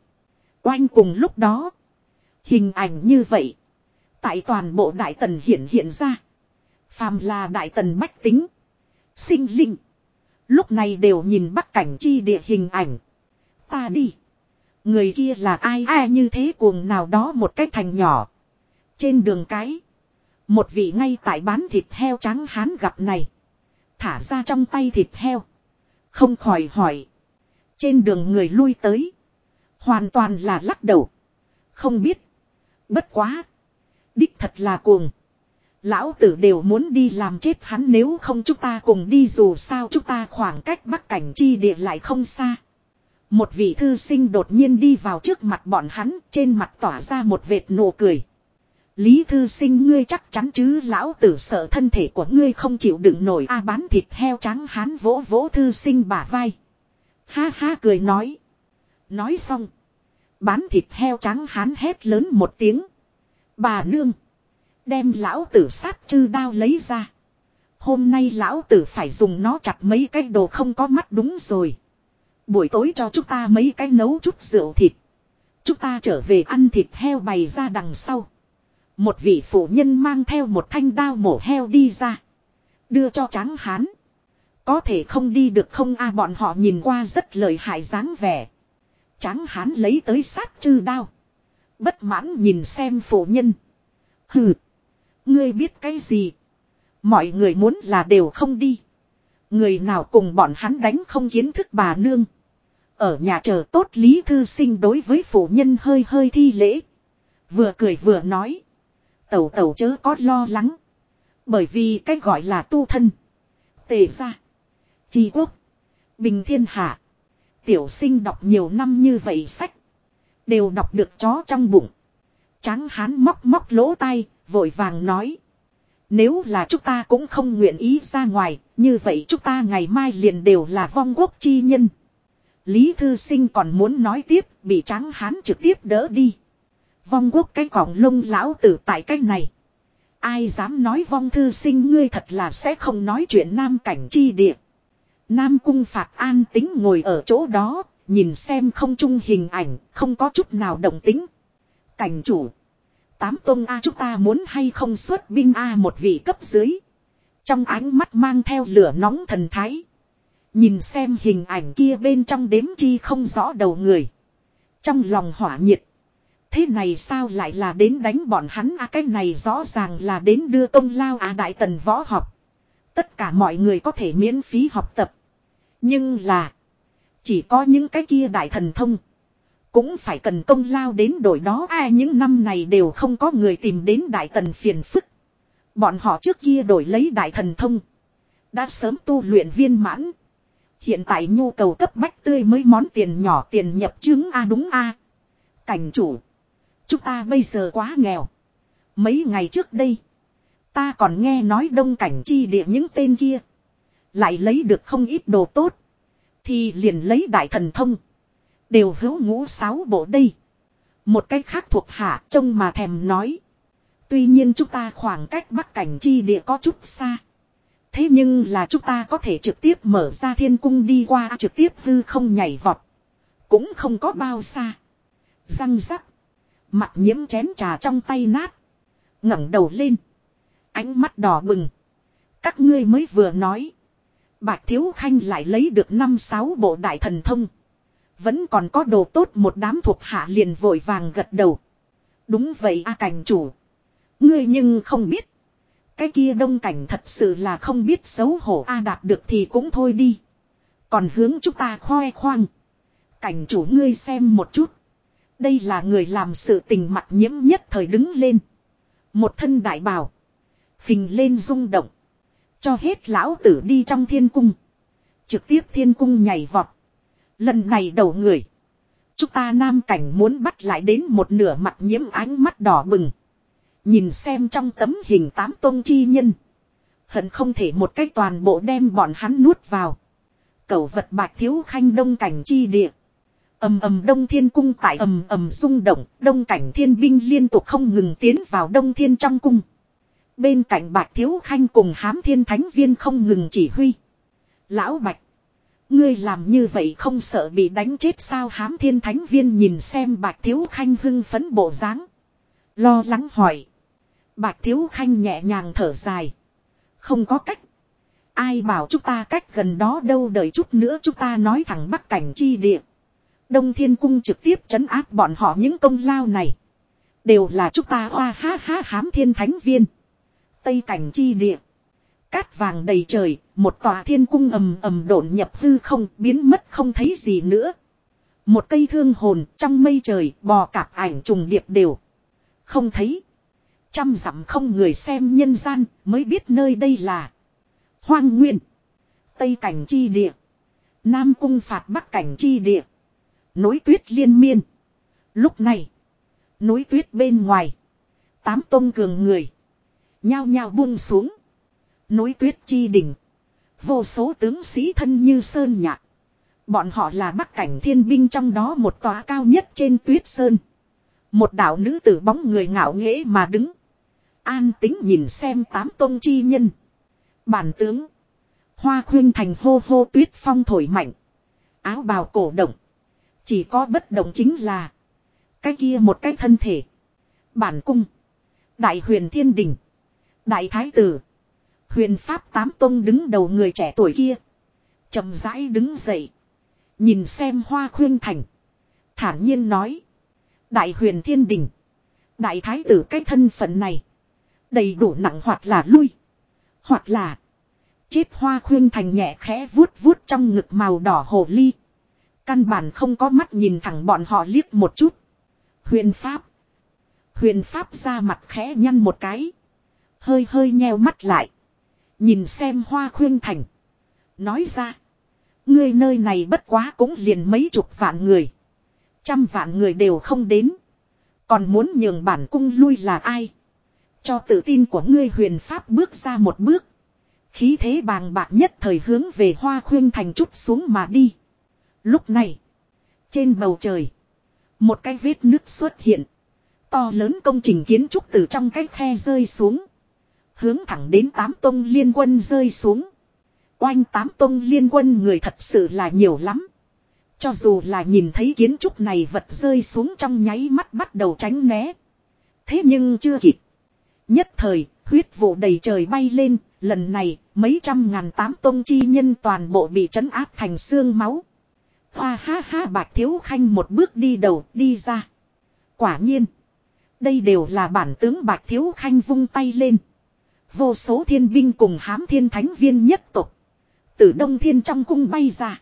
Oanh cùng lúc đó. Hình ảnh như vậy. Tại toàn bộ đại tần hiện hiện ra. Phàm là đại tần bách tính. Sinh linh. Lúc này đều nhìn bắc cảnh chi địa hình ảnh. Ta đi. Người kia là ai ai như thế cuồng nào đó một cách thành nhỏ. Trên đường cái. Một vị ngay tại bán thịt heo trắng hán gặp này. Thả ra trong tay thịt heo. Không khỏi hỏi. Trên đường người lui tới. Hoàn toàn là lắc đầu. Không biết. Bất quá. Đích thật là cuồng. Lão tử đều muốn đi làm chết hắn nếu không chúng ta cùng đi dù sao chúng ta khoảng cách bắc cảnh chi địa lại không xa. Một vị thư sinh đột nhiên đi vào trước mặt bọn hắn, trên mặt tỏa ra một vệt nụ cười. Lý thư sinh ngươi chắc chắn chứ, lão tử sợ thân thể của ngươi không chịu đựng nổi, a bán thịt heo trắng hán vỗ vỗ thư sinh bả vai. Ha ha cười nói. Nói xong. Bán thịt heo trắng hán hét lớn một tiếng. Bà nương. Đem lão tử sát chư đao lấy ra. Hôm nay lão tử phải dùng nó chặt mấy cái đồ không có mắt đúng rồi. Buổi tối cho chúng ta mấy cái nấu chút rượu thịt. Chúng ta trở về ăn thịt heo bày ra đằng sau. Một vị phụ nhân mang theo một thanh đao mổ heo đi ra. Đưa cho tráng hán. Có thể không đi được không a, bọn họ nhìn qua rất lời hại dáng vẻ. Tráng hán lấy tới sát chư đao. Bất mãn nhìn xem phụ nhân. Hừ. Ngươi biết cái gì? Mọi người muốn là đều không đi. Người nào cùng bọn hắn đánh không kiến thức bà nương. Ở nhà chờ tốt Lý Thư Sinh đối với phụ nhân hơi hơi thi lễ. Vừa cười vừa nói. Tẩu tẩu chớ có lo lắng. Bởi vì cách gọi là tu thân. Tề ra. Chi quốc. Bình thiên hạ. Tiểu sinh đọc nhiều năm như vậy sách. Đều đọc được chó trong bụng. Tráng hán móc móc lỗ tai, vội vàng nói. Nếu là chúng ta cũng không nguyện ý ra ngoài, như vậy chúng ta ngày mai liền đều là vong quốc chi nhân. Lý Thư Sinh còn muốn nói tiếp, bị tráng hán trực tiếp đỡ đi. Vong quốc cái cỏng lông lão tử tại cái này. Ai dám nói vong thư sinh ngươi thật là sẽ không nói chuyện nam cảnh chi địa. Nam cung phạt an tính ngồi ở chỗ đó, nhìn xem không chung hình ảnh, không có chút nào động tính. Cảnh chủ. Tám tôn A chúng ta muốn hay không xuất binh A một vị cấp dưới. Trong ánh mắt mang theo lửa nóng thần thái. Nhìn xem hình ảnh kia bên trong đếm chi không rõ đầu người. Trong lòng hỏa nhiệt. Thế này sao lại là đến đánh bọn hắn à cái này rõ ràng là đến đưa công lao à đại tần võ học. Tất cả mọi người có thể miễn phí học tập. Nhưng là. Chỉ có những cái kia đại thần thông. Cũng phải cần công lao đến đổi đó ai những năm này đều không có người tìm đến đại tần phiền phức. Bọn họ trước kia đổi lấy đại thần thông. Đã sớm tu luyện viên mãn. Hiện tại nhu cầu cấp bách tươi mới món tiền nhỏ tiền nhập chứng A, đúng A. Cảnh chủ. Chúng ta bây giờ quá nghèo. Mấy ngày trước đây. Ta còn nghe nói đông cảnh chi địa những tên kia. Lại lấy được không ít đồ tốt. Thì liền lấy đại thần thông. Đều hữu ngũ sáu bộ đây. Một cách khác thuộc hạ trông mà thèm nói. Tuy nhiên chúng ta khoảng cách bắc cảnh chi địa có chút xa. Thế nhưng là chúng ta có thể trực tiếp mở ra thiên cung đi qua trực tiếp hư không nhảy vọt. Cũng không có bao xa. Răng rắc. Mặt nhiễm chén trà trong tay nát. ngẩng đầu lên. Ánh mắt đỏ bừng. Các ngươi mới vừa nói. Bạch Thiếu Khanh lại lấy được năm sáu bộ đại thần thông. Vẫn còn có đồ tốt một đám thuộc hạ liền vội vàng gật đầu. Đúng vậy a cảnh chủ. Ngươi nhưng không biết. Cái kia đông cảnh thật sự là không biết xấu hổ a đạt được thì cũng thôi đi. Còn hướng chúng ta khoe khoang. Cảnh chủ ngươi xem một chút. Đây là người làm sự tình mặt nhiễm nhất thời đứng lên. Một thân đại bào. Phình lên rung động. Cho hết lão tử đi trong thiên cung. Trực tiếp thiên cung nhảy vọt. Lần này đầu người. Chúng ta nam cảnh muốn bắt lại đến một nửa mặt nhiễm ánh mắt đỏ bừng. Nhìn xem trong tấm hình tám tôn chi nhân. Hận không thể một cách toàn bộ đem bọn hắn nuốt vào. Cẩu vật bạc thiếu khanh đông cảnh chi địa ầm ầm đông thiên cung tại ầm ầm rung động, đông cảnh thiên binh liên tục không ngừng tiến vào đông thiên trong cung bên cạnh bạch thiếu khanh cùng hám thiên thánh viên không ngừng chỉ huy lão bạch, ngươi làm như vậy không sợ bị đánh chết sao hám thiên thánh viên nhìn xem bạch thiếu khanh hưng phấn bộ dáng, lo lắng hỏi bạch thiếu khanh nhẹ nhàng thở dài Không có cách. Ai bảo chúng ta cách gần đó đâu đợi chút nữa chúng ta nói thẳng bắc cảnh chi địa. Đông Thiên Cung trực tiếp trấn áp bọn họ những công lao này. Đều là chúng ta hoa ha ha hám thiên thánh viên. Tây cảnh chi địa. Cát vàng đầy trời, một tòa thiên cung ầm ầm độn nhập hư không biến mất không thấy gì nữa. Một cây thương hồn trong mây trời bò cạp ảnh trùng điệp đều. Không thấy. Trăm dặm không người xem nhân gian mới biết nơi đây là. Hoang nguyên. Tây cảnh chi địa. Nam cung phạt bắc cảnh chi địa. Núi tuyết liên miên. Lúc này. Núi tuyết bên ngoài. Tám tông cường người. Nhao nhao buông xuống. Núi tuyết chi đỉnh. Vô số tướng sĩ thân như sơn nhạc. Bọn họ là bắc cảnh thiên binh trong đó một tòa cao nhất trên tuyết sơn. Một đạo nữ tử bóng người ngạo nghễ mà đứng. An tính nhìn xem tám tôn chi nhân. Bản tướng. Hoa khuyên thành hô hô tuyết phong thổi mạnh. Áo bào cổ động. Chỉ có bất động chính là. Cái kia một cái thân thể. Bản cung. Đại huyền thiên đình. Đại thái tử. Huyền pháp tám tôn đứng đầu người trẻ tuổi kia. chậm rãi đứng dậy. Nhìn xem hoa khuyên thành. Thản nhiên nói. Đại huyền thiên đình. Đại thái tử cái thân phận này. Đầy đủ nặng hoặc là lui. Hoặc là. Chết hoa khuyên thành nhẹ khẽ vuốt vuốt trong ngực màu đỏ hồ ly. Căn bản không có mắt nhìn thẳng bọn họ liếc một chút. Huyền Pháp. Huyền Pháp ra mặt khẽ nhăn một cái. Hơi hơi nheo mắt lại. Nhìn xem hoa khuyên thành. Nói ra. Ngươi nơi này bất quá cũng liền mấy chục vạn người. Trăm vạn người đều không đến. Còn muốn nhường bản cung lui là ai? Cho tự tin của ngươi huyền pháp bước ra một bước. Khí thế bàng bạc nhất thời hướng về hoa khuyên thành chút xuống mà đi. Lúc này. Trên bầu trời. Một cái vết nước xuất hiện. To lớn công trình kiến trúc từ trong cái khe rơi xuống. Hướng thẳng đến tám tông liên quân rơi xuống. Oanh tám tông liên quân người thật sự là nhiều lắm. Cho dù là nhìn thấy kiến trúc này vật rơi xuống trong nháy mắt bắt đầu tránh né. Thế nhưng chưa kịp. Nhất thời, huyết vụ đầy trời bay lên, lần này, mấy trăm ngàn tám tông chi nhân toàn bộ bị trấn áp thành xương máu. Hoa ha ha bạch thiếu khanh một bước đi đầu, đi ra. Quả nhiên, đây đều là bản tướng bạch thiếu khanh vung tay lên. Vô số thiên binh cùng hám thiên thánh viên nhất tục. Từ đông thiên trong cung bay ra.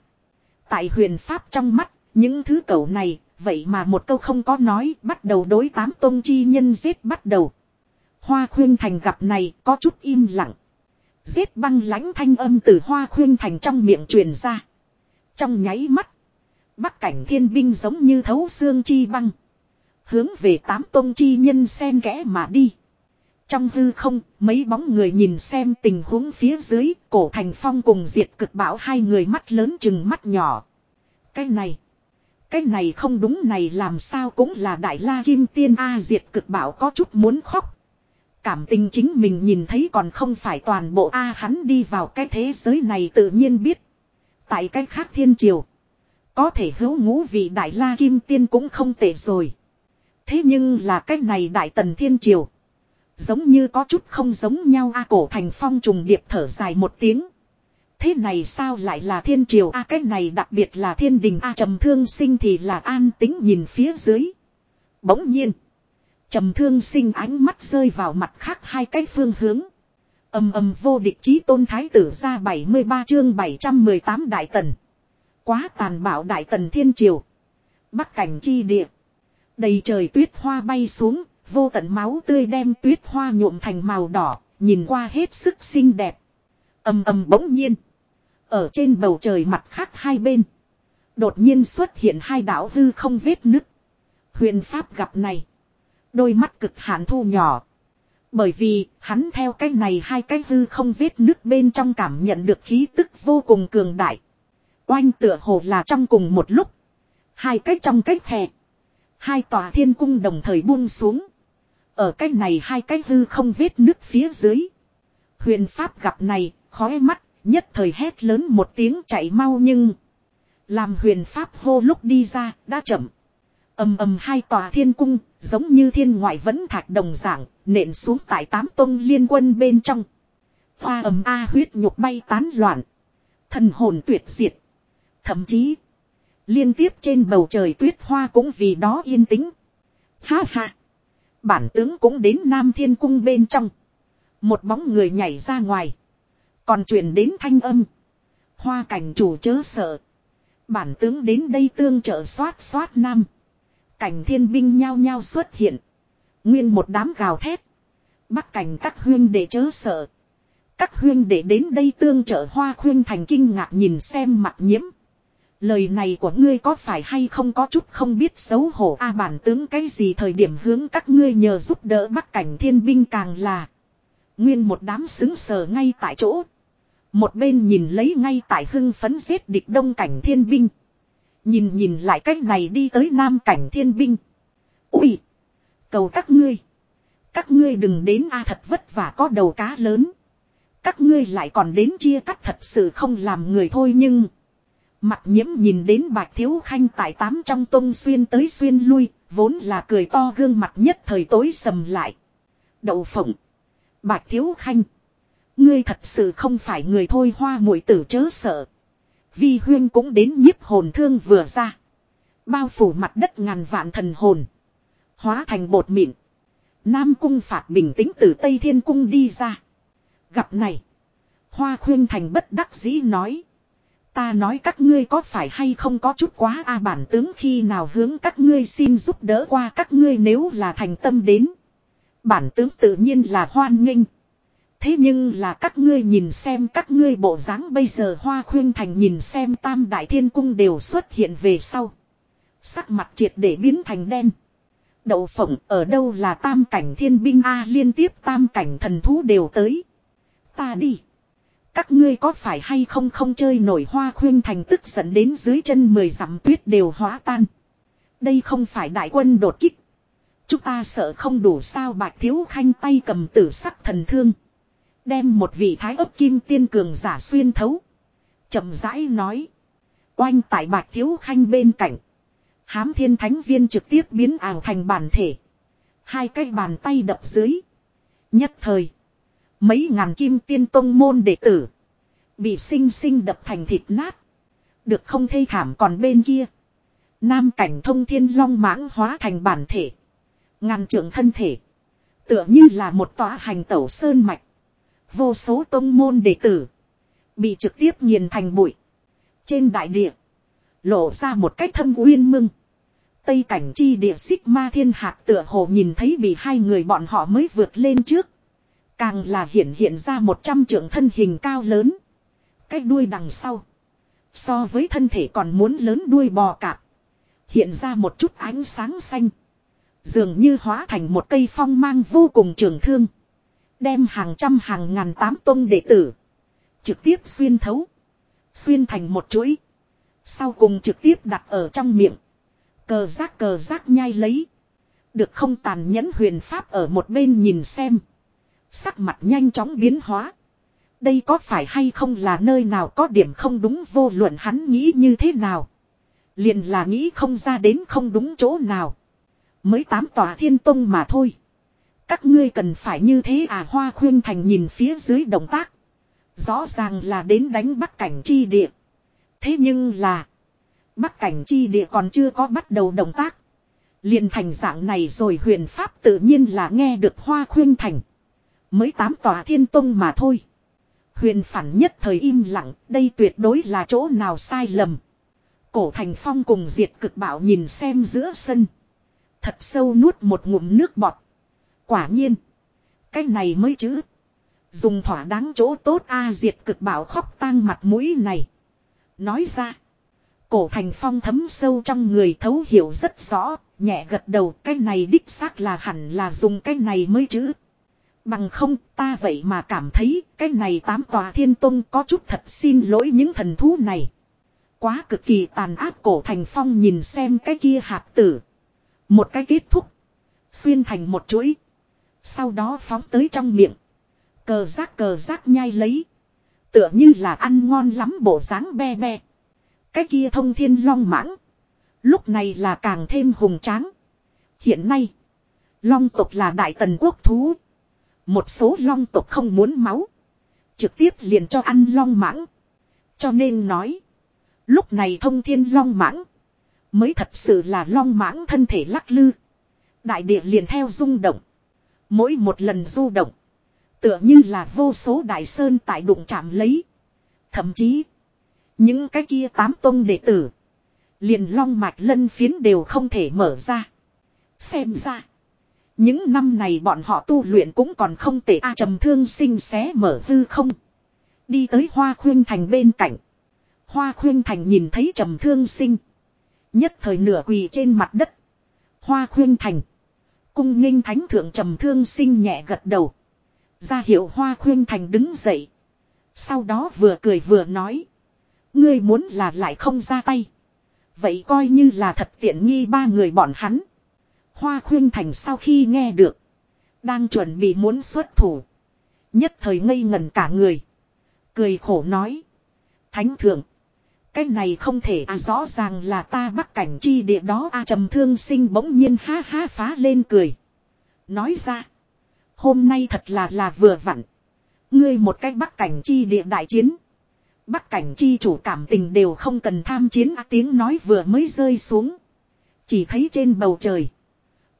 Tại huyền pháp trong mắt, những thứ cầu này, vậy mà một câu không có nói, bắt đầu đối tám tôn chi nhân giết bắt đầu. Hoa khuyên thành gặp này có chút im lặng. Giết băng lãnh thanh âm từ hoa khuyên thành trong miệng truyền ra. Trong nháy mắt. Bắc cảnh thiên binh giống như thấu xương chi băng. Hướng về tám tôn chi nhân sen kẽ mà đi. Trong hư không, mấy bóng người nhìn xem tình huống phía dưới, cổ thành phong cùng diệt cực bảo hai người mắt lớn chừng mắt nhỏ. Cái này, cái này không đúng này làm sao cũng là đại la kim tiên A diệt cực bảo có chút muốn khóc. Cảm tình chính mình nhìn thấy còn không phải toàn bộ A hắn đi vào cái thế giới này tự nhiên biết. Tại cái khác thiên triều. Có thể hữu ngũ vị đại la kim tiên cũng không tệ rồi. Thế nhưng là cái này đại tần thiên triều. Giống như có chút không giống nhau a cổ thành phong trùng điệp thở dài một tiếng. Thế này sao lại là thiên triều a cái này đặc biệt là thiên đình a trầm thương sinh thì là an tính nhìn phía dưới. Bỗng nhiên. Trầm thương sinh ánh mắt rơi vào mặt khác hai cái phương hướng. Âm âm vô địch chí tôn thái tử ra 73 chương 718 đại tần. Quá tàn bạo đại tần thiên triều. Bắc cảnh chi địa. Đầy trời tuyết hoa bay xuống, vô tận máu tươi đem tuyết hoa nhuộm thành màu đỏ, nhìn qua hết sức xinh đẹp. âm âm bỗng nhiên. Ở trên bầu trời mặt khác hai bên. Đột nhiên xuất hiện hai đảo hư không vết nứt. Huyền Pháp gặp này. Đôi mắt cực hạn thu nhỏ. Bởi vì hắn theo cái này hai cái hư không vết nứt bên trong cảm nhận được khí tức vô cùng cường đại. Oanh tựa hồ là trong cùng một lúc. Hai cách trong cách khe. Hai tòa thiên cung đồng thời buông xuống. Ở cái này hai cái hư không vết nước phía dưới. Huyền Pháp gặp này, khói mắt, nhất thời hét lớn một tiếng chạy mau nhưng. Làm huyền Pháp hô lúc đi ra, đã chậm. ầm ầm hai tòa thiên cung, giống như thiên ngoại vẫn thạch đồng dạng, nện xuống tại tám tông liên quân bên trong. hoa ầm a huyết nhục bay tán loạn. Thần hồn tuyệt diệt. Thậm chí. Liên tiếp trên bầu trời tuyết hoa cũng vì đó yên tĩnh. Ha ha. Bản tướng cũng đến Nam Thiên Cung bên trong. Một bóng người nhảy ra ngoài. Còn truyền đến thanh âm. Hoa cảnh chủ chớ sợ. Bản tướng đến đây tương trợ xoát xoát nam. Cảnh thiên binh nhao nhao xuất hiện. Nguyên một đám gào thét. bắc cảnh các huyên để chớ sợ. Các huyên để đến đây tương trợ hoa khuyên thành kinh ngạc nhìn xem mặt nhiễm. Lời này của ngươi có phải hay không có chút không biết xấu hổ a, bản tướng, cái gì thời điểm hướng các ngươi nhờ giúp đỡ bắc cảnh thiên binh càng là. Nguyên một đám xứng sờ ngay tại chỗ. Một bên nhìn lấy ngay tại hưng phấn giết địch đông cảnh thiên binh. Nhìn nhìn lại cách này đi tới nam cảnh thiên binh. Ui! Cầu các ngươi! Các ngươi đừng đến a thật vất vả có đầu cá lớn. Các ngươi lại còn đến chia cắt thật sự không làm người thôi nhưng... Mặt nhiễm nhìn đến bạch thiếu khanh tại tám trong tông xuyên tới xuyên lui, vốn là cười to gương mặt nhất thời tối sầm lại. Đậu phộng. Bạch thiếu khanh. Ngươi thật sự không phải người thôi hoa mũi tử chớ sợ. Vi huyên cũng đến nhiếp hồn thương vừa ra. Bao phủ mặt đất ngàn vạn thần hồn. Hóa thành bột mịn. Nam cung phạt bình tĩnh từ Tây Thiên Cung đi ra. Gặp này. Hoa khuyên thành bất đắc dĩ nói. Ta nói các ngươi có phải hay không có chút quá a bản tướng khi nào hướng các ngươi xin giúp đỡ qua các ngươi nếu là thành tâm đến. Bản tướng tự nhiên là hoan nghênh. Thế nhưng là các ngươi nhìn xem các ngươi bộ dáng bây giờ hoa khuyên thành nhìn xem tam đại thiên cung đều xuất hiện về sau. Sắc mặt triệt để biến thành đen. Đậu phộng, ở đâu là tam cảnh thiên binh A liên tiếp tam cảnh thần thú đều tới. Ta đi. Các ngươi có phải hay không không chơi nổi hoa khuyên thành tức giận đến dưới chân mười dặm tuyết đều hóa tan. Đây không phải đại quân đột kích. Chúng ta sợ không đủ sao bạch thiếu khanh tay cầm tử sắc thần thương. Đem một vị thái ấp kim tiên cường giả xuyên thấu. chậm rãi nói. Oanh tại bạch thiếu khanh bên cạnh. Hám thiên thánh viên trực tiếp biến ảo thành bản thể. Hai cái bàn tay đập dưới. Nhất thời. Mấy ngàn kim tiên tông môn đệ tử. Bị sinh sinh đập thành thịt nát. Được không thê thảm còn bên kia. Nam cảnh thông thiên long mãng hóa thành bản thể. Ngàn trưởng thân thể. Tựa như là một tòa hành tẩu sơn mạch. Vô số tông môn đệ tử. Bị trực tiếp nghiền thành bụi. Trên đại địa. Lộ ra một cách thâm uyên mưng. Tây cảnh chi địa xích ma thiên hạt tựa hồ nhìn thấy bị hai người bọn họ mới vượt lên trước. Càng là hiện hiện ra một trăm trưởng thân hình cao lớn. Cái đuôi đằng sau. So với thân thể còn muốn lớn đuôi bò cạp. Hiện ra một chút ánh sáng xanh. Dường như hóa thành một cây phong mang vô cùng trường thương. Đem hàng trăm hàng ngàn tám tông đệ tử. Trực tiếp xuyên thấu. Xuyên thành một chuỗi. Sau cùng trực tiếp đặt ở trong miệng. Cờ rác cờ rác nhai lấy. Được không tàn nhẫn huyền pháp ở một bên nhìn xem. Sắc mặt nhanh chóng biến hóa. Đây có phải hay không là nơi nào có điểm không đúng vô luận hắn nghĩ như thế nào. Liền là nghĩ không ra đến không đúng chỗ nào. Mới tám tòa thiên tông mà thôi. Các ngươi cần phải như thế à hoa khuyên thành nhìn phía dưới động tác. Rõ ràng là đến đánh bắc cảnh chi địa. Thế nhưng là. Bắc cảnh chi địa còn chưa có bắt đầu động tác. liền thành dạng này rồi huyền pháp tự nhiên là nghe được hoa khuyên thành. Mới tám tòa thiên tông mà thôi. Huyền phản nhất thời im lặng, đây tuyệt đối là chỗ nào sai lầm. Cổ thành phong cùng diệt cực bảo nhìn xem giữa sân. Thật sâu nuốt một ngụm nước bọt. Quả nhiên. Cái này mới chứ. Dùng thỏa đáng chỗ tốt a diệt cực bảo khóc tang mặt mũi này. Nói ra. Cổ thành phong thấm sâu trong người thấu hiểu rất rõ. Nhẹ gật đầu cái này đích xác là hẳn là dùng cái này mới chứ. Bằng không, ta vậy mà cảm thấy, cái này tám tòa thiên tông có chút thật xin lỗi những thần thú này. Quá cực kỳ tàn ác cổ thành phong nhìn xem cái kia hạt tử. Một cái kết thúc. Xuyên thành một chuỗi. Sau đó phóng tới trong miệng. Cờ rác cờ rác nhai lấy. Tựa như là ăn ngon lắm bộ dáng be be. Cái kia thông thiên long mãng. Lúc này là càng thêm hùng tráng. Hiện nay. Long tộc là đại tần quốc thú. Một số long tộc không muốn máu. Trực tiếp liền cho ăn long mãng. Cho nên nói. Lúc này thông thiên long mãng. Mới thật sự là long mãng thân thể lắc lư. Đại địa liền theo rung động. Mỗi một lần du động. Tựa như là vô số đại sơn tại đụng chạm lấy. Thậm chí. Những cái kia tám tông đệ tử. Liền long mạch lân phiến đều không thể mở ra. Xem ra. Những năm này bọn họ tu luyện cũng còn không tệ a trầm thương sinh xé mở hư không. Đi tới hoa khuyên thành bên cạnh. Hoa khuyên thành nhìn thấy trầm thương sinh. Nhất thời nửa quỳ trên mặt đất. Hoa khuyên thành. Cung nghênh thánh thượng trầm thương sinh nhẹ gật đầu. Ra hiệu hoa khuyên thành đứng dậy. Sau đó vừa cười vừa nói. Ngươi muốn là lại không ra tay. Vậy coi như là thật tiện nghi ba người bọn hắn. Hoa khuyên thành sau khi nghe được. Đang chuẩn bị muốn xuất thủ. Nhất thời ngây ngẩn cả người. Cười khổ nói. Thánh thượng. Cái này không thể à rõ ràng là ta bắt cảnh chi địa đó a trầm thương sinh bỗng nhiên ha ha phá lên cười. Nói ra. Hôm nay thật là là vừa vặn. Ngươi một cách bắc cảnh chi địa đại chiến. Bắc cảnh chi chủ cảm tình đều không cần tham chiến à, tiếng nói vừa mới rơi xuống. Chỉ thấy trên bầu trời.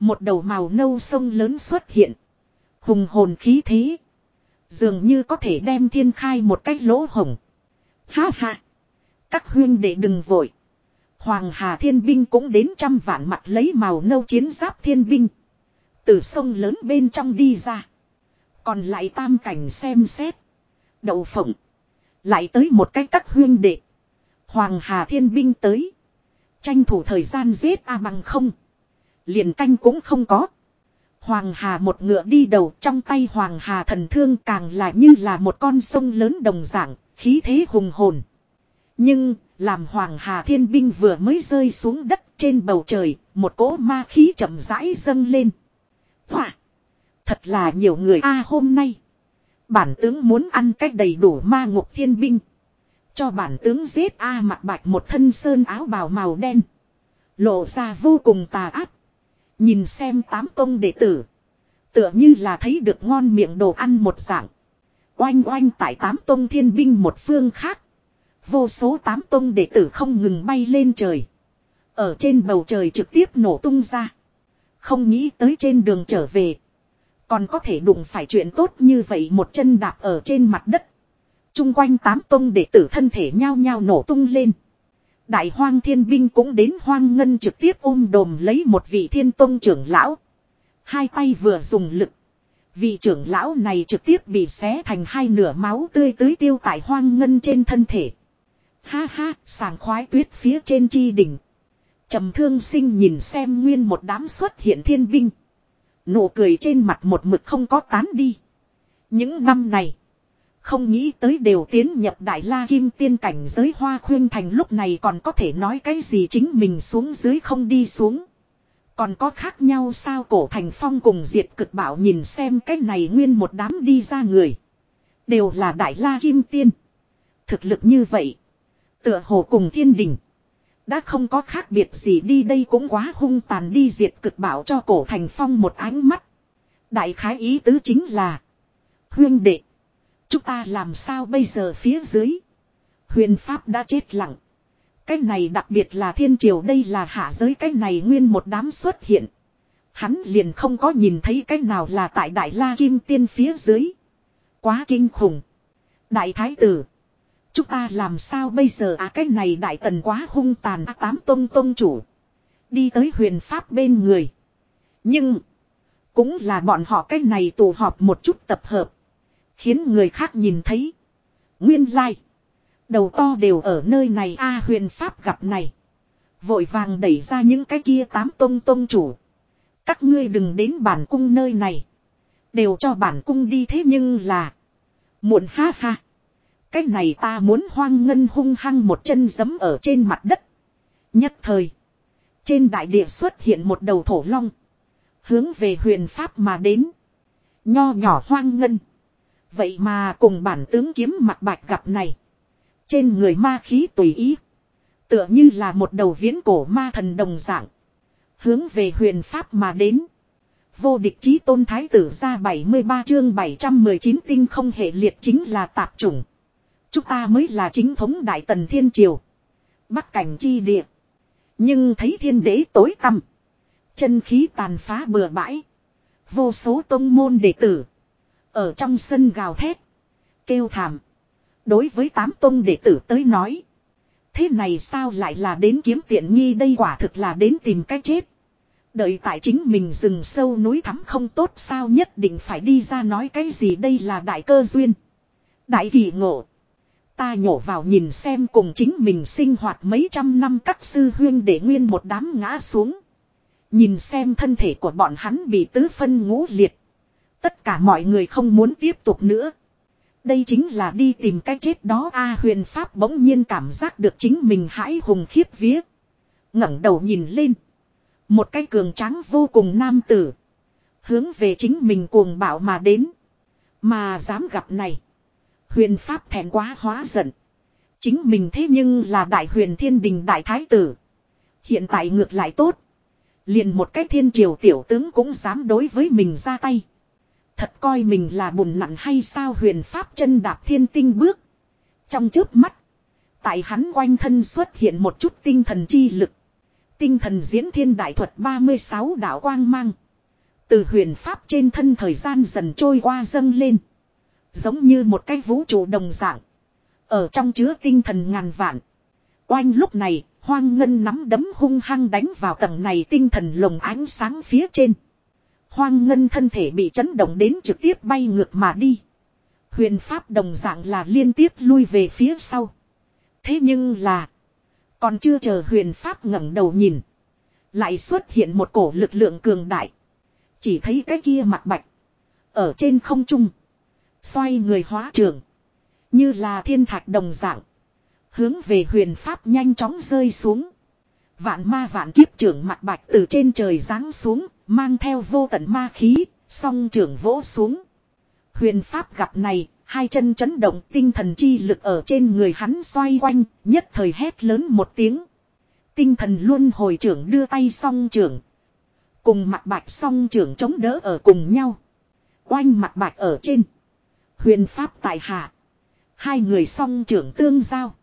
Một đầu màu nâu sông lớn xuất hiện. Hùng hồn khí thế. Dường như có thể đem thiên khai một cách lỗ hồng. Ha ha. Các huyên đệ đừng vội. Hoàng Hà thiên binh cũng đến trăm vạn mặt lấy màu nâu chiến giáp thiên binh. Từ sông lớn bên trong đi ra. Còn lại tam cảnh xem xét. Đậu phộng. Lại tới một cách các huyên đệ. Hoàng Hà thiên binh tới. Tranh thủ thời gian giết a bằng không. Liền canh cũng không có. Hoàng Hà một ngựa đi đầu trong tay Hoàng Hà thần thương càng là như là một con sông lớn đồng dạng, khí thế hùng hồn. Nhưng, làm Hoàng Hà thiên binh vừa mới rơi xuống đất trên bầu trời, một cỗ ma khí chậm rãi dâng lên. Hỏa! Thật là nhiều người a à, hôm nay. Bản tướng muốn ăn cách đầy đủ ma ngục thiên binh. Cho bản tướng giết a à, mặt bạch một thân sơn áo bào màu đen. Lộ ra vô cùng tà ác. Nhìn xem tám công đệ tử. Tựa như là thấy được ngon miệng đồ ăn một dạng. Oanh oanh tại tám tông thiên binh một phương khác. Vô số tám tông đệ tử không ngừng bay lên trời. Ở trên bầu trời trực tiếp nổ tung ra. Không nghĩ tới trên đường trở về. Còn có thể đụng phải chuyện tốt như vậy một chân đạp ở trên mặt đất. Trung quanh tám tông đệ tử thân thể nhao nhao nổ tung lên. Đại hoang thiên binh cũng đến hoang ngân trực tiếp ôm đồm lấy một vị thiên tông trưởng lão. Hai tay vừa dùng lực. Vị trưởng lão này trực tiếp bị xé thành hai nửa máu tươi tưới tiêu tại hoang ngân trên thân thể. Ha ha, sàng khoái tuyết phía trên chi đỉnh. trầm thương sinh nhìn xem nguyên một đám xuất hiện thiên binh. Nụ cười trên mặt một mực không có tán đi. Những năm này. Không nghĩ tới đều tiến nhập đại la kim tiên cảnh giới hoa khuyên thành lúc này còn có thể nói cái gì chính mình xuống dưới không đi xuống. Còn có khác nhau sao cổ thành phong cùng diệt cực bảo nhìn xem cái này nguyên một đám đi ra người. Đều là đại la kim tiên. Thực lực như vậy. Tựa hồ cùng thiên đình. Đã không có khác biệt gì đi đây cũng quá hung tàn đi diệt cực bảo cho cổ thành phong một ánh mắt. Đại khái ý tứ chính là. Huyên đệ. Chúng ta làm sao bây giờ phía dưới. Huyền Pháp đã chết lặng. Cái này đặc biệt là thiên triều đây là hạ giới cái này nguyên một đám xuất hiện. Hắn liền không có nhìn thấy cái nào là tại Đại La Kim Tiên phía dưới. Quá kinh khủng. Đại Thái Tử. Chúng ta làm sao bây giờ à cái này đại tần quá hung tàn à, tám tông tông chủ. Đi tới huyền pháp bên người. Nhưng. Cũng là bọn họ cái này tụ họp một chút tập hợp. Khiến người khác nhìn thấy. Nguyên lai. Like. Đầu to đều ở nơi này a huyền pháp gặp này. Vội vàng đẩy ra những cái kia tám tông tông chủ. Các ngươi đừng đến bản cung nơi này. Đều cho bản cung đi thế nhưng là. Muộn ha ha. Cái này ta muốn hoang ngân hung hăng một chân giấm ở trên mặt đất. Nhất thời. Trên đại địa xuất hiện một đầu thổ long. Hướng về huyền pháp mà đến. Nho nhỏ hoang ngân. Vậy mà cùng bản tướng kiếm mặt bạch gặp này. Trên người ma khí tùy ý. Tựa như là một đầu viễn cổ ma thần đồng dạng. Hướng về huyền pháp mà đến. Vô địch chí tôn thái tử ra 73 chương 719 tinh không hệ liệt chính là tạp chủng. Chúng ta mới là chính thống đại tần thiên triều. Bắc cảnh chi địa. Nhưng thấy thiên đế tối tăm. Chân khí tàn phá bừa bãi. Vô số tông môn đệ tử. Ở trong sân gào thét. Kêu thảm. Đối với tám tôn đệ tử tới nói. Thế này sao lại là đến kiếm tiện nghi đây quả thực là đến tìm cách chết. Đợi tại chính mình rừng sâu núi thắm không tốt sao nhất định phải đi ra nói cái gì đây là đại cơ duyên. Đại kỳ ngộ. Ta nhổ vào nhìn xem cùng chính mình sinh hoạt mấy trăm năm các sư huyên để nguyên một đám ngã xuống. Nhìn xem thân thể của bọn hắn bị tứ phân ngũ liệt. Tất cả mọi người không muốn tiếp tục nữa. Đây chính là đi tìm cái chết đó a huyền pháp bỗng nhiên cảm giác được chính mình hãi hùng khiếp vía. ngẩng đầu nhìn lên. Một cái cường tráng vô cùng nam tử. Hướng về chính mình cuồng bạo mà đến. Mà dám gặp này. Huyền pháp thẹn quá hóa giận. Chính mình thế nhưng là đại huyền thiên đình đại thái tử. Hiện tại ngược lại tốt. Liền một cái thiên triều tiểu tướng cũng dám đối với mình ra tay. Thật coi mình là bùn nặng hay sao huyền pháp chân đạp thiên tinh bước. Trong chớp mắt. Tại hắn quanh thân xuất hiện một chút tinh thần chi lực. Tinh thần diễn thiên đại thuật 36 đạo quang mang. Từ huyền pháp trên thân thời gian dần trôi qua dâng lên. Giống như một cái vũ trụ đồng dạng. Ở trong chứa tinh thần ngàn vạn. Oanh lúc này, hoang ngân nắm đấm hung hăng đánh vào tầng này tinh thần lồng ánh sáng phía trên. Hoang ngân thân thể bị chấn động đến trực tiếp bay ngược mà đi. Huyền pháp đồng dạng là liên tiếp lui về phía sau. Thế nhưng là. Còn chưa chờ huyền pháp ngẩng đầu nhìn. Lại xuất hiện một cổ lực lượng cường đại. Chỉ thấy cái kia mặt bạch. Ở trên không trung. Xoay người hóa trường. Như là thiên thạch đồng dạng. Hướng về huyền pháp nhanh chóng rơi xuống. Vạn ma vạn kiếp trưởng mặt bạch từ trên trời giáng xuống. Mang theo vô tận ma khí. Song trưởng vỗ xuống. Huyền pháp gặp này. Hai chân chấn động, tinh thần chi lực ở trên người hắn xoay quanh. Nhất thời hét lớn một tiếng. Tinh thần luôn hồi trưởng đưa tay song trưởng. Cùng mặt bạch song trưởng chống đỡ ở cùng nhau. Quanh mặt bạch ở trên. Huyền pháp tại hạ. Hai người song trưởng tương giao.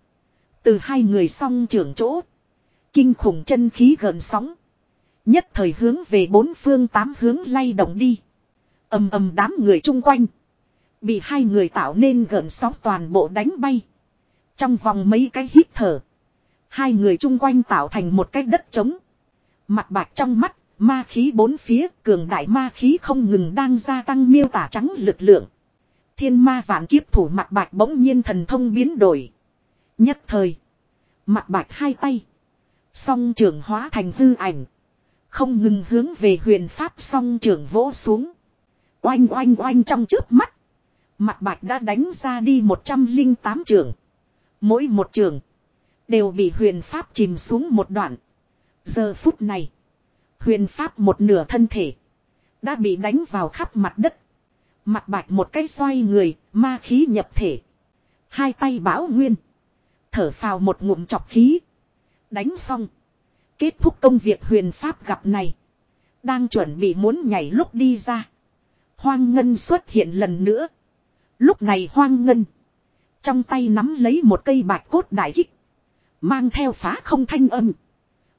Từ hai người song trưởng chỗ. Kinh khủng chân khí gợn sóng. Nhất thời hướng về bốn phương tám hướng lay động đi. ầm ầm đám người chung quanh. Bị hai người tạo nên gợn sóng toàn bộ đánh bay. Trong vòng mấy cái hít thở. Hai người chung quanh tạo thành một cái đất trống. Mặt bạc trong mắt, ma khí bốn phía, cường đại ma khí không ngừng đang gia tăng miêu tả trắng lực lượng. Thiên ma vạn kiếp thủ mặt bạch bỗng nhiên thần thông biến đổi. Nhất thời. Mặt bạch hai tay. Song trưởng hóa thành hư ảnh. Không ngừng hướng về huyền pháp song trưởng vỗ xuống. Oanh oanh oanh trong trước mắt. Mặt bạch đã đánh ra đi 108 trường. Mỗi một trường. Đều bị huyền pháp chìm xuống một đoạn. Giờ phút này. Huyền pháp một nửa thân thể. Đã bị đánh vào khắp mặt đất. Mặt bạch một cái xoay người, ma khí nhập thể. Hai tay bão nguyên. Thở phào một ngụm chọc khí. Đánh xong. Kết thúc công việc huyền pháp gặp này. Đang chuẩn bị muốn nhảy lúc đi ra. Hoang ngân xuất hiện lần nữa. Lúc này hoang ngân. Trong tay nắm lấy một cây bạch cốt đại kích. Mang theo phá không thanh âm.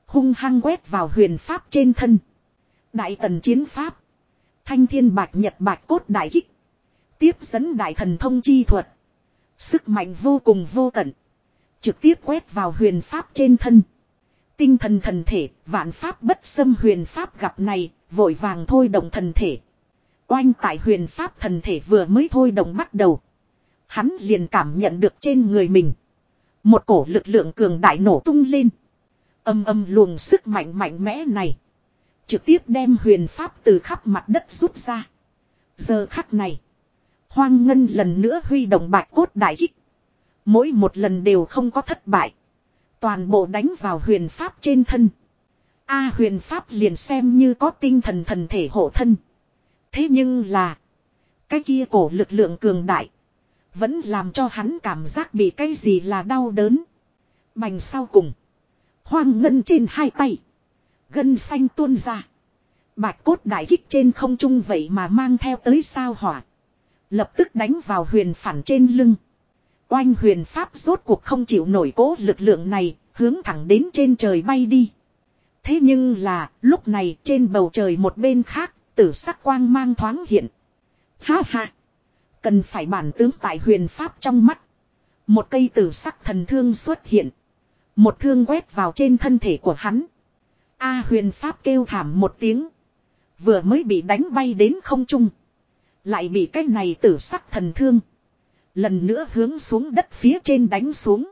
Hung hăng quét vào huyền pháp trên thân. Đại tần chiến pháp. Thanh thiên bạch nhật bạch cốt đại kích. Tiếp dẫn đại thần thông chi thuật. Sức mạnh vô cùng vô tận. Trực tiếp quét vào huyền pháp trên thân. Tinh thần thần thể, vạn pháp bất xâm huyền pháp gặp này, vội vàng thôi động thần thể. Oanh tại huyền pháp thần thể vừa mới thôi động bắt đầu. Hắn liền cảm nhận được trên người mình. Một cổ lực lượng cường đại nổ tung lên. Âm âm luồng sức mạnh mạnh mẽ này. Trực tiếp đem huyền pháp từ khắp mặt đất rút ra. Giờ khắc này. Hoang ngân lần nữa huy động bạch cốt đại kích. Mỗi một lần đều không có thất bại. Toàn bộ đánh vào huyền pháp trên thân. A huyền pháp liền xem như có tinh thần thần thể hộ thân. Thế nhưng là. Cái kia cổ lực lượng cường đại. Vẫn làm cho hắn cảm giác bị cái gì là đau đớn. Bành sau cùng. Hoang ngân trên hai tay. Gân xanh tuôn ra. Bạch cốt đại kích trên không trung vậy mà mang theo tới sao hỏa. Lập tức đánh vào huyền phản trên lưng. Oanh huyền pháp rốt cuộc không chịu nổi cố lực lượng này, hướng thẳng đến trên trời bay đi. Thế nhưng là, lúc này trên bầu trời một bên khác, tử sắc quang mang thoáng hiện. Ha ha! Cần phải bản tướng tại huyền pháp trong mắt. Một cây tử sắc thần thương xuất hiện. Một thương quét vào trên thân thể của hắn. A huyền pháp kêu thảm một tiếng. Vừa mới bị đánh bay đến không trung. Lại bị cái này tử sắc thần thương. Lần nữa hướng xuống đất phía trên đánh xuống.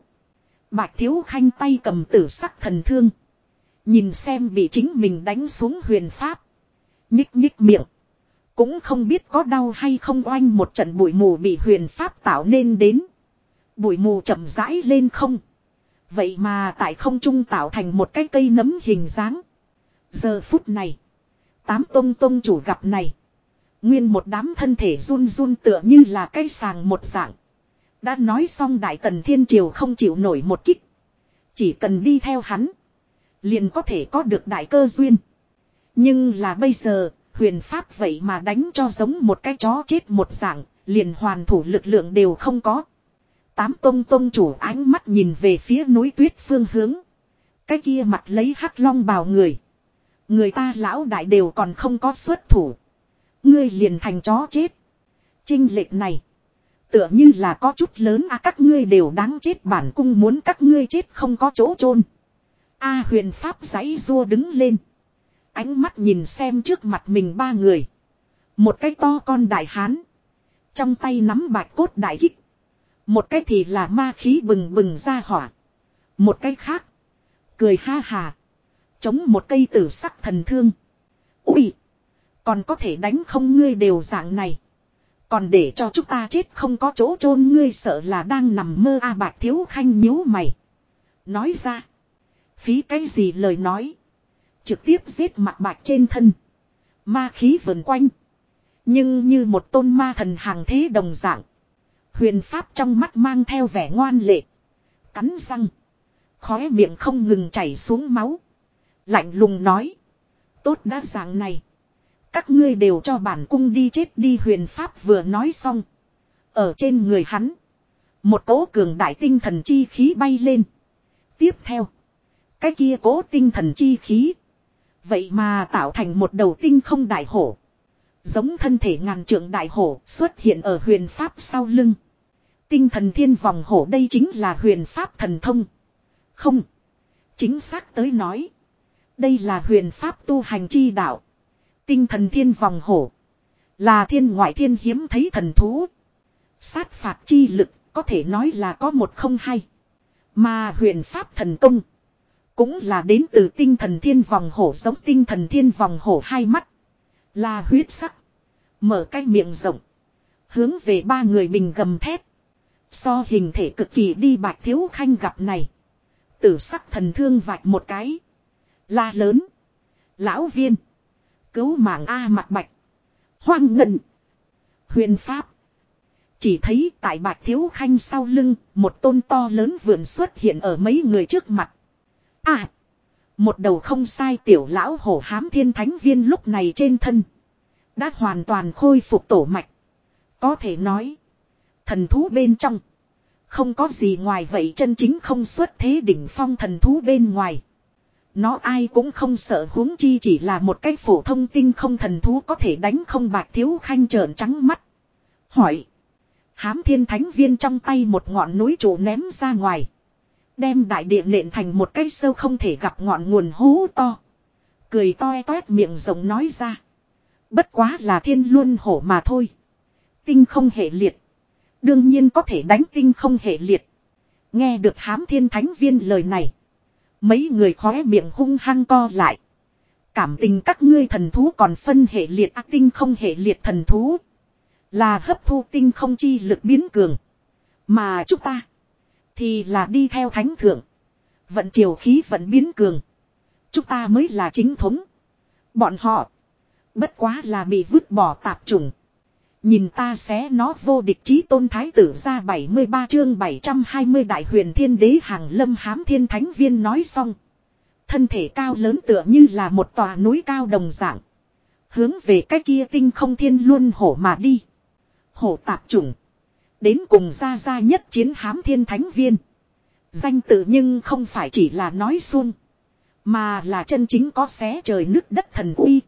Bạch thiếu khanh tay cầm tử sắc thần thương. Nhìn xem bị chính mình đánh xuống huyền pháp. Nhích nhích miệng. Cũng không biết có đau hay không oanh một trận bụi mù bị huyền pháp tạo nên đến. Bụi mù chậm rãi lên không. Vậy mà tại không trung tạo thành một cái cây nấm hình dáng. Giờ phút này. Tám tông tông chủ gặp này. Nguyên một đám thân thể run run tựa như là cây sàng một dạng. Đã nói xong Đại Tần Thiên Triều không chịu nổi một kích. Chỉ cần đi theo hắn. Liền có thể có được đại cơ duyên. Nhưng là bây giờ, huyền pháp vậy mà đánh cho giống một cái chó chết một dạng, liền hoàn thủ lực lượng đều không có. Tám tông tông chủ ánh mắt nhìn về phía núi tuyết phương hướng. Cái kia mặt lấy hắc long bào người. Người ta lão đại đều còn không có xuất thủ. Ngươi liền thành chó chết. Trinh lệch này. Tựa như là có chút lớn à các ngươi đều đáng chết, bản cung muốn các ngươi chết không có chỗ chôn A huyền pháp giấy rua đứng lên. Ánh mắt nhìn xem trước mặt mình ba người. Một cái to con đại hán. Trong tay nắm bạch cốt đại kích. Một cái thì là ma khí bừng bừng ra hỏa. Một cái khác. Cười ha hà. Chống một cây tử sắc thần thương. Úi. Còn có thể đánh không ngươi đều dạng này. Còn để cho chúng ta chết không có chỗ chôn ngươi sợ là đang nằm mơ a à bạc thiếu khanh nhíu mày. Nói ra. Phí cái gì lời nói. Trực tiếp giết mặt bạc trên thân. Ma khí vần quanh. Nhưng như một tôn ma thần hàng thế đồng dạng. Huyền Pháp trong mắt mang theo vẻ ngoan lệ. Cắn răng. Khóe miệng không ngừng chảy xuống máu. Lạnh lùng nói. Tốt đã dạng này. Các ngươi đều cho bản cung đi chết đi huyền Pháp vừa nói xong. Ở trên người hắn. Một cỗ cường đại tinh thần chi khí bay lên. Tiếp theo. Cái kia cố tinh thần chi khí. Vậy mà tạo thành một đầu tinh không đại hổ. Giống thân thể ngàn trượng đại hổ xuất hiện ở huyền pháp sau lưng. Tinh thần thiên vòng hổ đây chính là huyền pháp thần thông. Không. Chính xác tới nói. Đây là huyền pháp tu hành chi đạo. Tinh thần thiên vòng hổ. Là thiên ngoại thiên hiếm thấy thần thú. Sát phạt chi lực, có thể nói là có một không hay. Mà huyền pháp thần công. Cũng là đến từ tinh thần thiên vòng hổ giống tinh thần thiên vòng hổ hai mắt. Là huyết sắc. Mở cái miệng rộng. Hướng về ba người mình gầm thép So hình thể cực kỳ đi bạch thiếu khanh gặp này. Tử sắc thần thương vạch một cái. La lớn. Lão viên. Cứu mạng A mặt bạch. Hoang ngân. Huyền pháp. Chỉ thấy tại bạch thiếu khanh sau lưng, một tôn to lớn vườn xuất hiện ở mấy người trước mặt. À. Một đầu không sai tiểu lão hổ hám thiên thánh viên lúc này trên thân. Đã hoàn toàn khôi phục tổ mạch. Có thể nói. Thần thú bên trong. Không có gì ngoài vậy chân chính không xuất thế đỉnh phong thần thú bên ngoài. Nó ai cũng không sợ huống chi chỉ là một cái phổ thông tinh không thần thú có thể đánh không bạc thiếu khanh trợn trắng mắt. Hỏi. Hám thiên thánh viên trong tay một ngọn núi trụ ném ra ngoài. Đem đại địa nện thành một cái sâu không thể gặp ngọn nguồn hú to. Cười toe toét miệng rộng nói ra. Bất quá là thiên luân hổ mà thôi. Tinh không hệ liệt. Đương nhiên có thể đánh tinh không hệ liệt. Nghe được hám thiên thánh viên lời này. Mấy người khóe miệng hung hăng co lại. Cảm tình các ngươi thần thú còn phân hệ liệt ác tinh không hệ liệt thần thú. Là hấp thu tinh không chi lực biến cường. Mà chúng ta. Thì là đi theo thánh thượng. Vận triều khí vận biến cường. Chúng ta mới là chính thống. Bọn họ. Bất quá là bị vứt bỏ tạp trùng. Nhìn ta xé nó vô địch chí tôn thái tử ra 73 chương 720 đại huyền thiên đế hàng lâm hám thiên thánh viên nói xong. Thân thể cao lớn tựa như là một tòa núi cao đồng dạng. Hướng về cái kia tinh không thiên luôn hổ mà đi. Hổ tạp chủng. Đến cùng ra ra nhất chiến hám thiên thánh viên. Danh tự nhưng không phải chỉ là nói xuông. Mà là chân chính có xé trời nước đất thần uy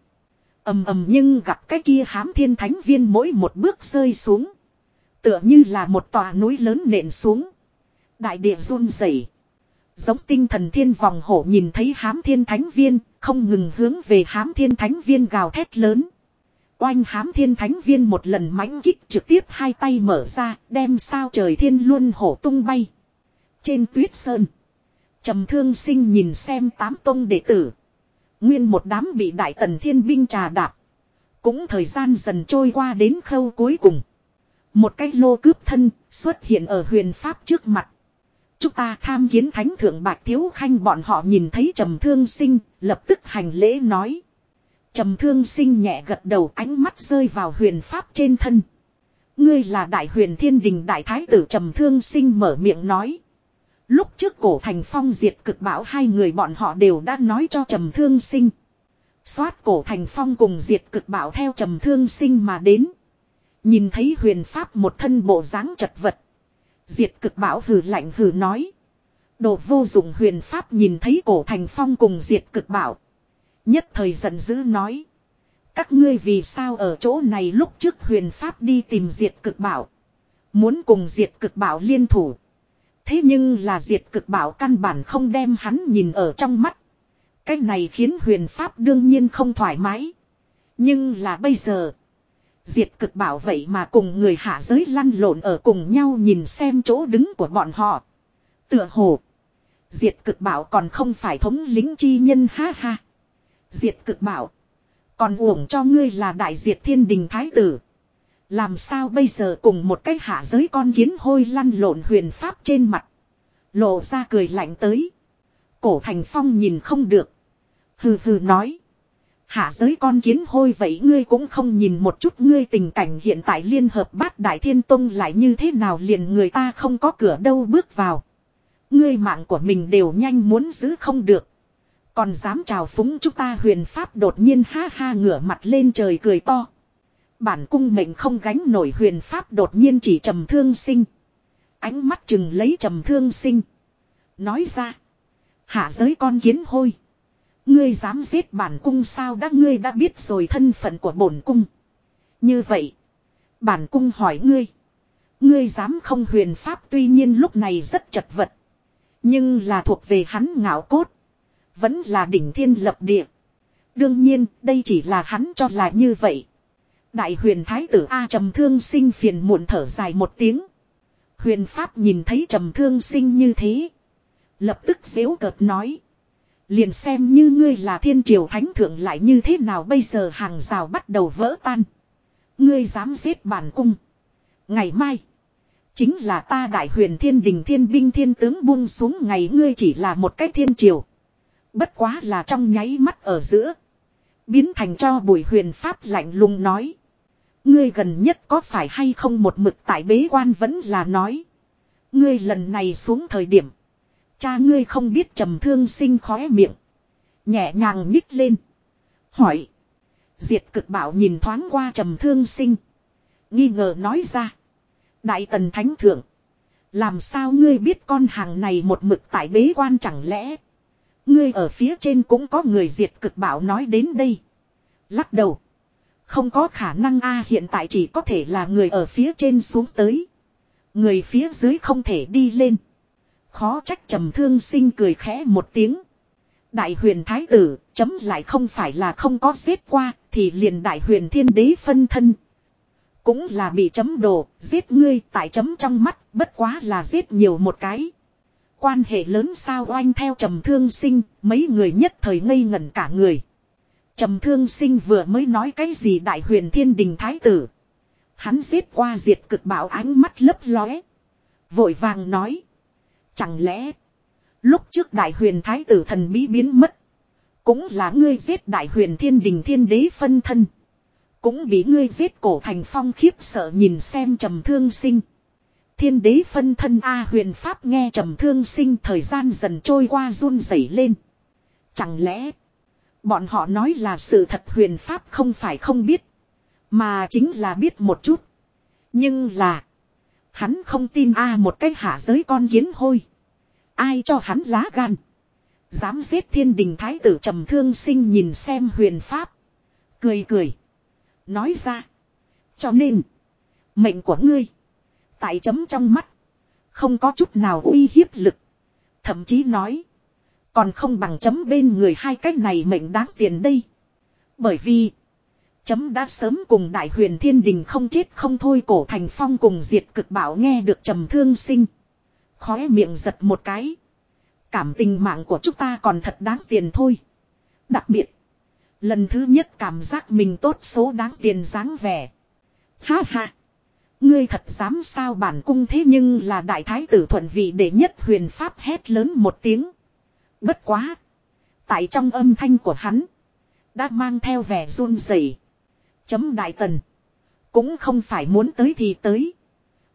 ầm ầm nhưng gặp cái kia hám thiên thánh viên mỗi một bước rơi xuống. Tựa như là một tòa núi lớn nện xuống. Đại địa run rẩy. Giống tinh thần thiên vòng hổ nhìn thấy hám thiên thánh viên, không ngừng hướng về hám thiên thánh viên gào thét lớn. Oanh hám thiên thánh viên một lần mãnh kích trực tiếp hai tay mở ra, đem sao trời thiên luôn hổ tung bay. Trên tuyết sơn, trầm thương sinh nhìn xem tám tông đệ tử. Nguyên một đám bị đại tần thiên binh trà đạp. Cũng thời gian dần trôi qua đến khâu cuối cùng. Một cái lô cướp thân xuất hiện ở huyền pháp trước mặt. Chúng ta tham kiến thánh thượng bạch thiếu khanh bọn họ nhìn thấy trầm thương sinh, lập tức hành lễ nói. Trầm thương sinh nhẹ gật đầu ánh mắt rơi vào huyền pháp trên thân. Ngươi là đại huyền thiên đình đại thái tử trầm thương sinh mở miệng nói. Lúc trước cổ thành phong diệt cực bảo hai người bọn họ đều đã nói cho trầm thương sinh. Xoát cổ thành phong cùng diệt cực bảo theo trầm thương sinh mà đến. Nhìn thấy huyền pháp một thân bộ dáng chật vật. Diệt cực bảo hừ lạnh hừ nói. Đồ vô dụng huyền pháp nhìn thấy cổ thành phong cùng diệt cực bảo. Nhất thời giận dữ nói. Các ngươi vì sao ở chỗ này lúc trước huyền pháp đi tìm diệt cực bảo. Muốn cùng diệt cực bảo liên thủ. Thế nhưng là diệt cực bảo căn bản không đem hắn nhìn ở trong mắt. Cái này khiến huyền pháp đương nhiên không thoải mái. Nhưng là bây giờ. Diệt cực bảo vậy mà cùng người hạ giới lăn lộn ở cùng nhau nhìn xem chỗ đứng của bọn họ. Tựa hồ. Diệt cực bảo còn không phải thống lính chi nhân, ha ha. Diệt cực bảo. Còn uổng cho ngươi là đại diệt thiên đình thái tử. Làm sao bây giờ cùng một cái hạ giới con kiến hôi lăn lộn huyền pháp trên mặt. Lộ ra cười lạnh tới. Cổ thành phong nhìn không được. Hừ hừ nói. Hạ giới con kiến hôi vậy ngươi cũng không nhìn một chút ngươi tình cảnh hiện tại liên hợp bát đại thiên tông lại như thế nào liền người ta không có cửa đâu bước vào. Ngươi mạng của mình đều nhanh muốn giữ không được. Còn dám chào phúng chúng ta huyền pháp đột nhiên ha ha ngửa mặt lên trời cười to. Bản cung mệnh không gánh nổi huyền pháp đột nhiên chỉ trầm thương sinh. Ánh mắt chừng lấy trầm thương sinh. Nói ra. Hạ giới con kiến hôi. Ngươi dám giết bản cung sao đã ngươi đã biết rồi thân phận của bổn cung. Như vậy. Bản cung hỏi ngươi. Ngươi dám không huyền pháp tuy nhiên lúc này rất chật vật. Nhưng là thuộc về hắn ngạo cốt. Vẫn là đỉnh thiên lập địa. Đương nhiên, đây chỉ là hắn cho là như vậy. Đại huyền thái tử A trầm thương sinh phiền muộn thở dài một tiếng. Huyền pháp nhìn thấy trầm thương sinh như thế. Lập tức dễu cợt nói. Liền xem như ngươi là thiên triều thánh thượng lại như thế nào bây giờ hàng rào bắt đầu vỡ tan. Ngươi dám giết bản cung. Ngày mai. Chính là ta đại huyền thiên đình thiên binh thiên tướng buông xuống ngày ngươi chỉ là một cái thiên triều. Bất quá là trong nháy mắt ở giữa. Biến thành cho bùi huyền pháp lạnh lùng nói. Ngươi gần nhất có phải hay không một mực tại bế quan vẫn là nói. Ngươi lần này xuống thời điểm. Cha ngươi không biết trầm thương sinh khóe miệng. Nhẹ nhàng nhích lên. Hỏi. Diệt cực bảo nhìn thoáng qua trầm thương sinh. Nghi ngờ nói ra. Đại tần thánh thượng. Làm sao ngươi biết con hàng này một mực tại bế quan chẳng lẽ. Ngươi ở phía trên cũng có người diệt cực bảo nói đến đây. Lắc đầu. Không có khả năng a hiện tại chỉ có thể là người ở phía trên xuống tới. Người phía dưới không thể đi lên. Khó trách trầm thương sinh cười khẽ một tiếng. Đại huyền thái tử, chấm lại không phải là không có giết qua, thì liền đại huyền thiên đế phân thân. Cũng là bị chấm đồ, giết ngươi tại chấm trong mắt, bất quá là giết nhiều một cái. Quan hệ lớn sao oanh theo trầm thương sinh, mấy người nhất thời ngây ngẩn cả người. Trầm thương sinh vừa mới nói cái gì đại huyền thiên đình thái tử. Hắn giết qua diệt cực bảo ánh mắt lấp lóe. Vội vàng nói. Chẳng lẽ. Lúc trước đại huyền thái tử thần bí biến mất. Cũng là ngươi giết đại huyền thiên đình thiên đế phân thân. Cũng bị ngươi giết cổ thành phong khiếp sợ nhìn xem trầm thương sinh. Thiên đế phân thân A huyền pháp nghe trầm thương sinh thời gian dần trôi qua run rẩy lên. Chẳng lẽ. Bọn họ nói là sự thật huyền pháp không phải không biết. Mà chính là biết một chút. Nhưng là. Hắn không tin a một cái hạ giới con kiến hôi. Ai cho hắn lá gan. Dám giết thiên đình thái tử trầm thương sinh nhìn xem huyền pháp. Cười cười. Nói ra. Cho nên. Mệnh của ngươi. Tại chấm trong mắt. Không có chút nào uy hiếp lực. Thậm chí nói. Còn không bằng chấm bên người hai cách này mệnh đáng tiền đây. Bởi vì. Chấm đã sớm cùng đại huyền thiên đình không chết không thôi cổ thành phong cùng diệt cực bảo nghe được trầm thương sinh. Khóe miệng giật một cái. Cảm tình mạng của chúng ta còn thật đáng tiền thôi. Đặc biệt. Lần thứ nhất cảm giác mình tốt số đáng tiền dáng vẻ. Ha ha. Ngươi thật dám sao bản cung thế nhưng là đại thái tử thuận vị để nhất huyền pháp hét lớn một tiếng. Bất quá. Tại trong âm thanh của hắn. Đã mang theo vẻ run rẩy. Chấm đại tần. Cũng không phải muốn tới thì tới.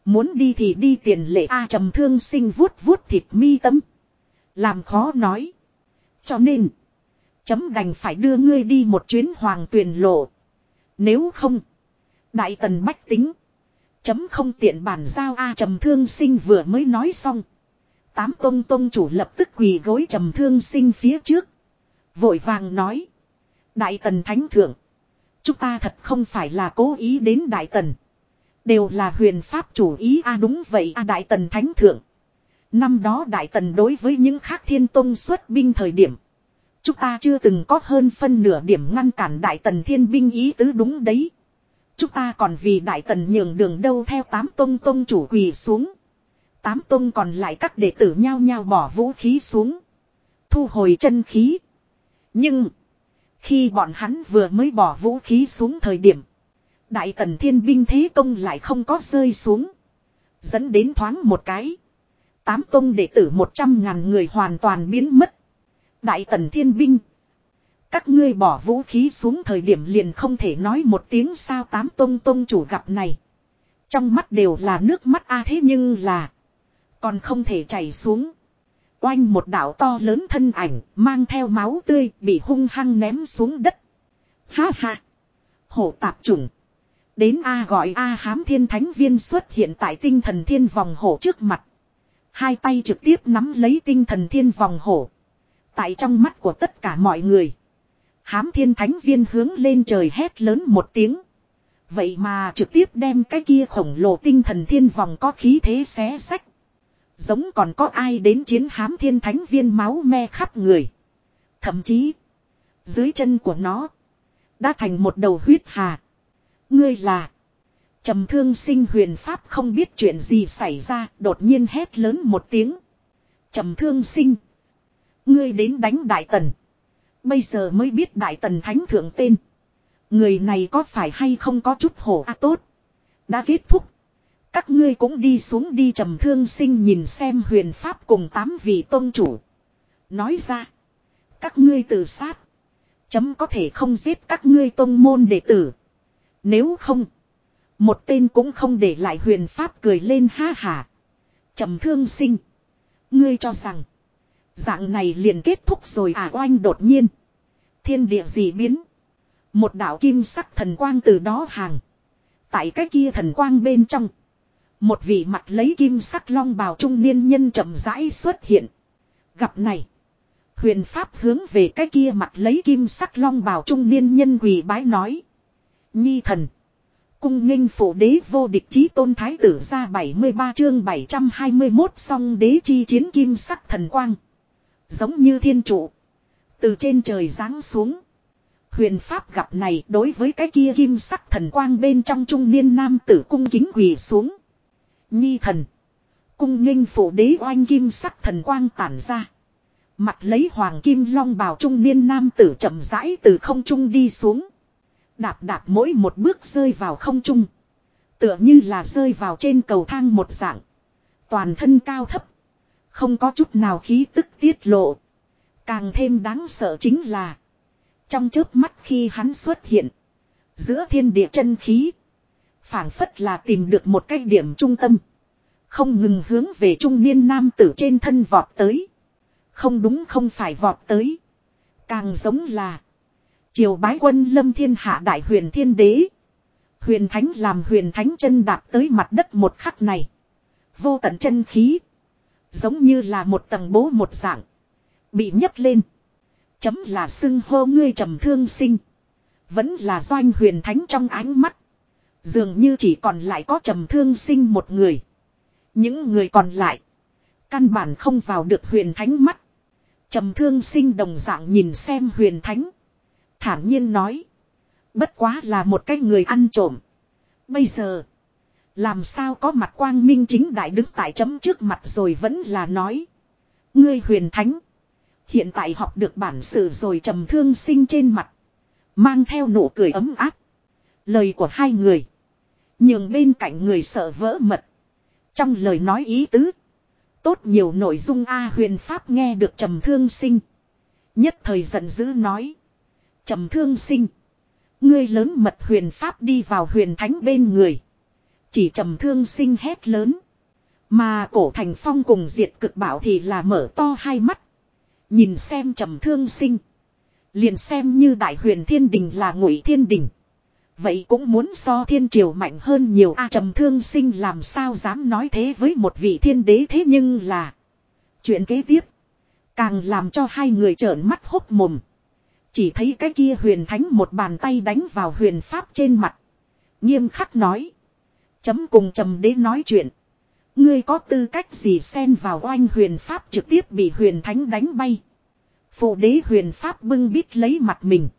Muốn đi thì đi tiền lệ A trầm thương sinh vuốt vuốt thịt mi tâm. Làm khó nói. Cho nên. Chấm đành phải đưa ngươi đi một chuyến hoàng tuyền lộ. Nếu không. Đại tần bách tính. Chấm không tiện bản giao A trầm thương sinh vừa mới nói xong. Tám tông tông chủ lập tức quỳ gối trầm thương sinh phía trước. Vội vàng nói. Đại tần thánh thượng. Chúng ta thật không phải là cố ý đến đại tần. Đều là huyền pháp chủ ý a đúng vậy a đại tần thánh thượng. Năm đó đại tần đối với những khác thiên tông xuất binh thời điểm. Chúng ta chưa từng có hơn phân nửa điểm ngăn cản đại tần thiên binh ý tứ đúng đấy. Chúng ta còn vì đại tần nhường đường đâu theo tám tông tông chủ quỳ xuống. Tám tông còn lại các đệ tử nhao nhao bỏ vũ khí xuống. Thu hồi chân khí. Nhưng. Khi bọn hắn vừa mới bỏ vũ khí xuống thời điểm. Đại tần thiên binh thế công lại không có rơi xuống. Dẫn đến thoáng một cái. Tám tông đệ tử một trăm ngàn người hoàn toàn biến mất. Đại tần thiên binh. Các ngươi bỏ vũ khí xuống thời điểm liền không thể nói một tiếng sao tám tông tông chủ gặp này. Trong mắt đều là nước mắt a, thế nhưng là. Còn không thể chảy xuống. Oanh một đảo to lớn thân ảnh, mang theo máu tươi, bị hung hăng ném xuống đất. Ha ha! Hổ tạp trùng. Đến A gọi A hám thiên thánh viên xuất hiện tại tinh thần thiên vòng hổ trước mặt. Hai tay trực tiếp nắm lấy tinh thần thiên vòng hổ. Tại trong mắt của tất cả mọi người. Hám thiên thánh viên hướng lên trời hét lớn một tiếng. Vậy mà trực tiếp đem cái kia khổng lồ tinh thần thiên vòng có khí thế xé sách. Giống còn có ai đến chiến hám thiên thánh viên máu me khắp người. Thậm chí. Dưới chân của nó. Đã thành một đầu huyết hà. Ngươi là. trầm thương sinh huyền pháp không biết chuyện gì xảy ra. Đột nhiên hét lớn một tiếng. trầm thương sinh. Ngươi đến đánh đại tần. Bây giờ mới biết đại tần thánh thượng tên. Người này có phải hay không có chút hổ a tốt. Đã kết thúc. Các ngươi cũng đi xuống đi trầm thương sinh nhìn xem huyền pháp cùng tám vị tôn chủ. Nói ra. Các ngươi tự sát. Chấm có thể không giết các ngươi tôn môn đệ tử. Nếu không. Một tên cũng không để lại huyền pháp cười lên ha hà. trầm thương sinh. Ngươi cho rằng. Dạng này liền kết thúc rồi à oanh đột nhiên. Thiên địa gì biến. Một đạo kim sắc thần quang từ đó hàng. Tại cái kia thần quang bên trong. Một vị mặt lấy kim sắc long bào trung niên nhân chậm rãi xuất hiện. Gặp này. Huyền Pháp hướng về cái kia mặt lấy kim sắc long bào trung niên nhân quỳ bái nói. Nhi thần. Cung nghênh phổ đế vô địch chí tôn thái tử ra 73 chương 721 song đế chi chiến kim sắc thần quang. Giống như thiên trụ. Từ trên trời giáng xuống. Huyền Pháp gặp này đối với cái kia kim sắc thần quang bên trong trung niên nam tử cung kính quỳ xuống. Nhi thần. Cung nghênh phủ đế oanh kim sắc thần quang tản ra. Mặt lấy hoàng kim long bào trung niên nam tử chậm rãi từ không trung đi xuống. Đạp đạp mỗi một bước rơi vào không trung. Tựa như là rơi vào trên cầu thang một dạng. Toàn thân cao thấp. Không có chút nào khí tức tiết lộ. Càng thêm đáng sợ chính là. Trong chớp mắt khi hắn xuất hiện. Giữa thiên địa chân khí phảng phất là tìm được một cái điểm trung tâm. Không ngừng hướng về trung niên nam tử trên thân vọt tới. Không đúng không phải vọt tới. Càng giống là. Triều bái quân lâm thiên hạ đại huyền thiên đế. Huyền thánh làm huyền thánh chân đạp tới mặt đất một khắc này. Vô tận chân khí. Giống như là một tầng bố một dạng. Bị nhấc lên. Chấm là xưng hô ngươi trầm thương sinh. Vẫn là doanh huyền thánh trong ánh mắt. Dường như chỉ còn lại có trầm thương sinh một người. Những người còn lại. Căn bản không vào được huyền thánh mắt. Trầm thương sinh đồng dạng nhìn xem huyền thánh. Thản nhiên nói. Bất quá là một cái người ăn trộm. Bây giờ. Làm sao có mặt quang minh chính đại đứng tại chấm trước mặt rồi vẫn là nói. Ngươi huyền thánh. Hiện tại học được bản sự rồi trầm thương sinh trên mặt. Mang theo nụ cười ấm áp. Lời của hai người. Nhường bên cạnh người sợ vỡ mật. Trong lời nói ý tứ. Tốt nhiều nội dung A huyền pháp nghe được trầm thương sinh. Nhất thời giận dữ nói. trầm thương sinh. Ngươi lớn mật huyền pháp đi vào huyền thánh bên người. Chỉ trầm thương sinh hét lớn. Mà cổ thành phong cùng diệt cực bảo thì là mở to hai mắt. Nhìn xem trầm thương sinh. Liền xem như đại huyền thiên đình là ngụy thiên đình. Vậy cũng muốn so thiên triều mạnh hơn nhiều a trầm thương sinh làm sao dám nói thế với một vị thiên đế thế nhưng là. Chuyện kế tiếp. Càng làm cho hai người trợn mắt hốc mồm. Chỉ thấy cái kia huyền thánh một bàn tay đánh vào huyền pháp trên mặt. Nghiêm khắc nói. Chấm cùng trầm đế nói chuyện. Ngươi có tư cách gì xen vào oanh huyền pháp trực tiếp bị huyền thánh đánh bay. Phụ đế huyền pháp bưng bít lấy mặt mình.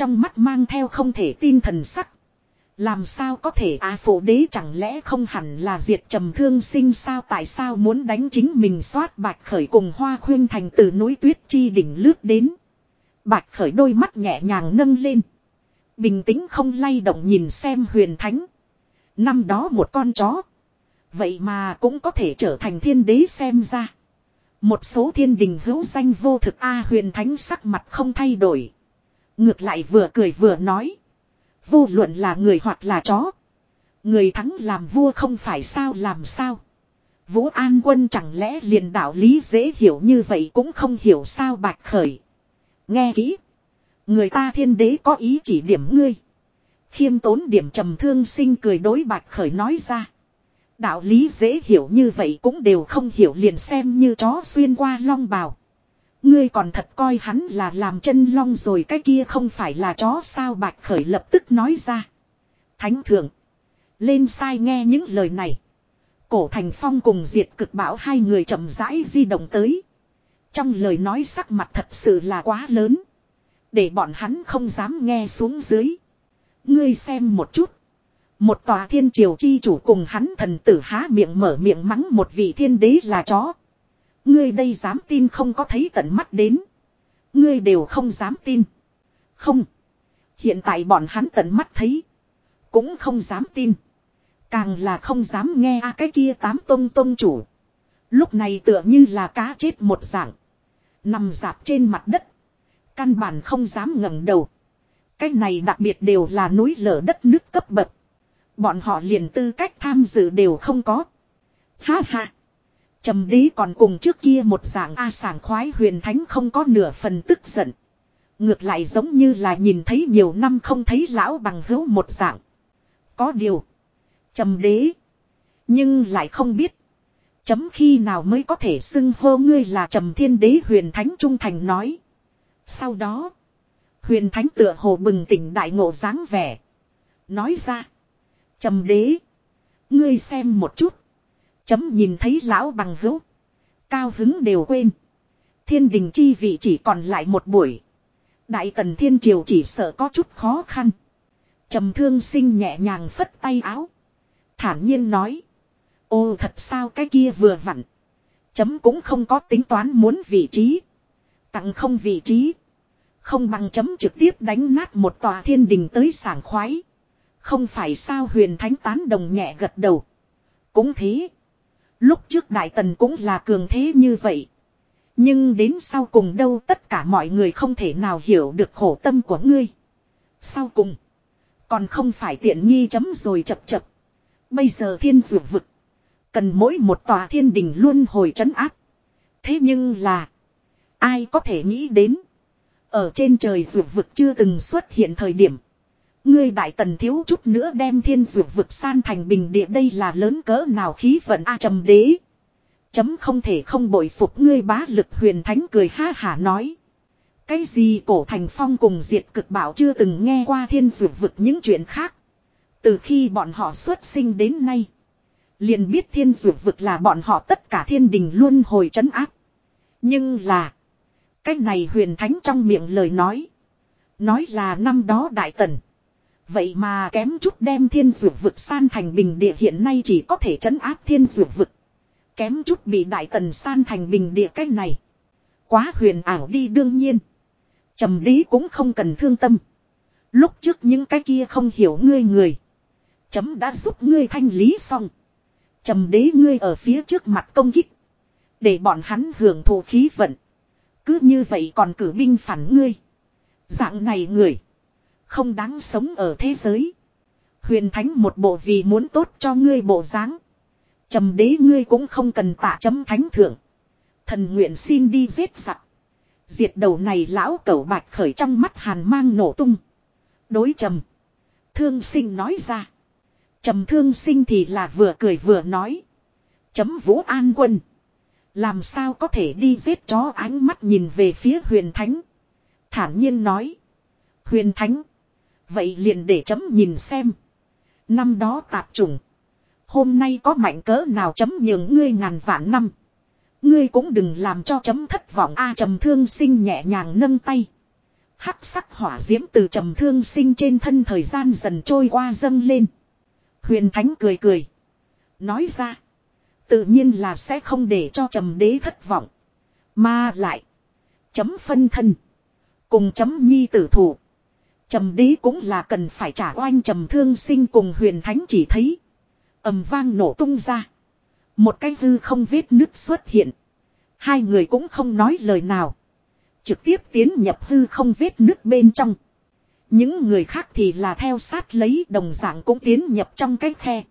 Trong mắt mang theo không thể tin thần sắc. Làm sao có thể à phụ đế chẳng lẽ không hẳn là diệt trầm thương sinh sao tại sao muốn đánh chính mình xoát bạch khởi cùng hoa khuyên thành từ núi tuyết chi đỉnh lướt đến. Bạch khởi đôi mắt nhẹ nhàng nâng lên. Bình tĩnh không lay động nhìn xem huyền thánh. Năm đó một con chó. Vậy mà cũng có thể trở thành thiên đế xem ra. Một số thiên đình hữu danh vô thực A, huyền thánh sắc mặt không thay đổi. Ngược lại vừa cười vừa nói. Vô luận là người hoặc là chó. Người thắng làm vua không phải sao làm sao. Vũ An quân chẳng lẽ liền đạo lý dễ hiểu như vậy cũng không hiểu sao bạch khởi. Nghe kỹ. Người ta thiên đế có ý chỉ điểm ngươi. Khiêm tốn điểm trầm thương sinh cười đối bạch khởi nói ra. Đạo lý dễ hiểu như vậy cũng đều không hiểu liền xem như chó xuyên qua long bào. Ngươi còn thật coi hắn là làm chân long rồi, cái kia không phải là chó sao bạch khởi lập tức nói ra. Thánh thượng. Lên sai nghe những lời này. Cổ thành phong cùng diệt cực bảo hai người chậm rãi di động tới. Trong lời nói sắc mặt thật sự là quá lớn. Để bọn hắn không dám nghe xuống dưới. Ngươi xem một chút. Một tòa thiên triều chi chủ cùng hắn thần tử há miệng mở miệng mắng một vị thiên đế là chó. Ngươi đây dám tin không có thấy tận mắt đến. Ngươi đều không dám tin. Không. Hiện tại bọn hắn tận mắt thấy. Cũng không dám tin. Càng là không dám nghe a cái kia tám tông tông chủ. Lúc này tựa như là cá chết một dạng. Nằm dạp trên mặt đất. Căn bản không dám ngẩng đầu. Cái này đặc biệt đều là núi lở đất nước cấp bậc. Bọn họ liền tư cách tham dự đều không có. Ha ha. Trầm đế còn cùng trước kia một dạng A sảng khoái huyền thánh không có nửa phần tức giận. Ngược lại giống như là nhìn thấy nhiều năm không thấy lão bằng hữu một dạng. Có điều. Trầm đế. Nhưng lại không biết. Chấm khi nào mới có thể xưng hô ngươi là trầm thiên đế huyền thánh trung thành nói. Sau đó. Huyền thánh tựa hồ bừng tỉnh đại ngộ dáng vẻ. Nói ra. Trầm đế. Ngươi xem một chút. Chấm nhìn thấy lão bằng hữu. Cao hứng đều quên. Thiên đình chi vị chỉ còn lại một buổi. Đại tần thiên triều chỉ sợ có chút khó khăn. Trầm thương sinh nhẹ nhàng phất tay áo. Thản nhiên nói. Ô, thật sao cái kia vừa vặn. Chấm cũng không có tính toán muốn vị trí. Tặng không vị trí. Không bằng chấm trực tiếp đánh nát một tòa thiên đình tới sảng khoái. Không phải sao huyền thánh tán đồng nhẹ gật đầu. Cũng thế. Lúc trước Đại Tần cũng là cường thế như vậy. Nhưng đến sau cùng đâu tất cả mọi người không thể nào hiểu được khổ tâm của ngươi. Sau cùng. Còn không phải tiện nghi chấm rồi chập chập. Bây giờ thiên dược vực. Cần mỗi một tòa thiên đình luôn hồi trấn áp. Thế nhưng là. Ai có thể nghĩ đến. Ở trên trời dược vực chưa từng xuất hiện thời điểm. Ngươi đại tần thiếu chút nữa đem thiên dược vực san thành bình địa đây là lớn cỡ nào khí vận a trầm đế. Chấm không thể không bội phục ngươi bá lực huyền thánh cười ha hả nói. Cái gì cổ thành phong cùng diệt cực bảo chưa từng nghe qua thiên dược vực những chuyện khác. Từ khi bọn họ xuất sinh đến nay. Liền biết thiên dược vực là bọn họ tất cả thiên đình luôn hồi trấn áp. Nhưng là. Cái này huyền thánh trong miệng lời nói. Nói là năm đó đại tần. Vậy mà kém chút đem thiên dược vực san thành bình địa hiện nay chỉ có thể trấn áp thiên dược vực. Kém chút bị đại tần san thành bình địa cách này. Quá huyền ảo đi đương nhiên. Trầm lý cũng không cần thương tâm. Lúc trước những cái kia không hiểu ngươi người. Chấm đã giúp ngươi thanh lý xong. Trầm đế ngươi ở phía trước mặt công kích. Để bọn hắn hưởng thụ khí vận. Cứ như vậy còn cử binh phản ngươi. Dạng này người. Không đáng sống ở thế giới. Huyền thánh một bộ vì muốn tốt cho ngươi bộ dáng. Trầm đế ngươi cũng không cần tạ chấm thánh thượng. Thần nguyện xin đi giết sặc. Diệt đầu này lão cẩu bạch khởi trong mắt hàn mang nổ tung. Đối trầm. Thương sinh nói ra. Trầm thương sinh thì là vừa cười vừa nói. Chấm vũ an quân. Làm sao có thể đi giết chó ánh mắt nhìn về phía huyền thánh. Thản nhiên nói. Huyền thánh. Vậy liền để chấm nhìn xem. Năm đó tạp trùng. Hôm nay có mạnh cỡ nào chấm nhường ngươi ngàn vạn năm. Ngươi cũng đừng làm cho chấm thất vọng a trầm thương sinh nhẹ nhàng nâng tay. Hắc sắc hỏa diễm từ trầm thương sinh trên thân thời gian dần trôi qua dâng lên. Huyền Thánh cười cười. Nói ra. Tự nhiên là sẽ không để cho trầm đế thất vọng. Mà lại. Chấm phân thân. Cùng chấm nhi tử thủ. Trầm đế cũng là cần phải trả oanh trầm thương sinh cùng huyền thánh chỉ thấy. ầm vang nổ tung ra. Một cái hư không vết nứt xuất hiện. Hai người cũng không nói lời nào. Trực tiếp tiến nhập hư không vết nứt bên trong. Những người khác thì là theo sát lấy đồng dạng cũng tiến nhập trong cái khe.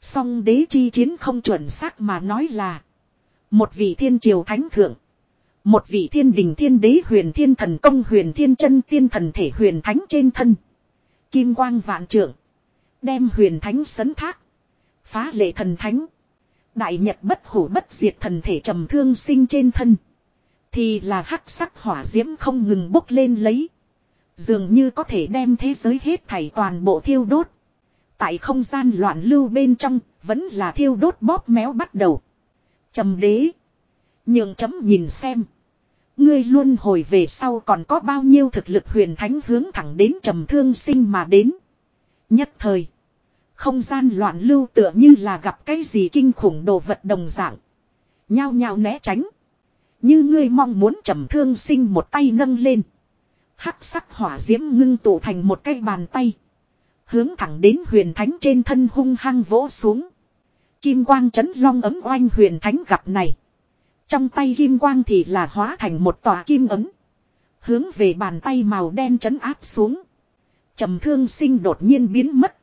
Song đế chi chiến không chuẩn xác mà nói là. Một vị thiên triều thánh thượng. Một vị thiên đình thiên đế huyền thiên thần công huyền thiên chân tiên thần thể huyền thánh trên thân. Kim quang vạn trưởng. Đem huyền thánh sấn thác. Phá lệ thần thánh. Đại nhật bất hủ bất diệt thần thể trầm thương sinh trên thân. Thì là hắc sắc hỏa diễm không ngừng bốc lên lấy. Dường như có thể đem thế giới hết thảy toàn bộ thiêu đốt. Tại không gian loạn lưu bên trong, vẫn là thiêu đốt bóp méo bắt đầu. Trầm đế. Nhường chấm nhìn xem. Ngươi luôn hồi về sau còn có bao nhiêu thực lực huyền thánh hướng thẳng đến trầm thương sinh mà đến. Nhất thời. Không gian loạn lưu tựa như là gặp cái gì kinh khủng đồ vật đồng dạng. Nhao nhao né tránh. Như ngươi mong muốn trầm thương sinh một tay nâng lên. Hắc sắc hỏa diễm ngưng tụ thành một cái bàn tay. Hướng thẳng đến huyền thánh trên thân hung hăng vỗ xuống. Kim quang chấn long ấm oanh huyền thánh gặp này. Trong tay kim quang thì là hóa thành một tòa kim ấm. Hướng về bàn tay màu đen chấn áp xuống. trầm thương sinh đột nhiên biến mất.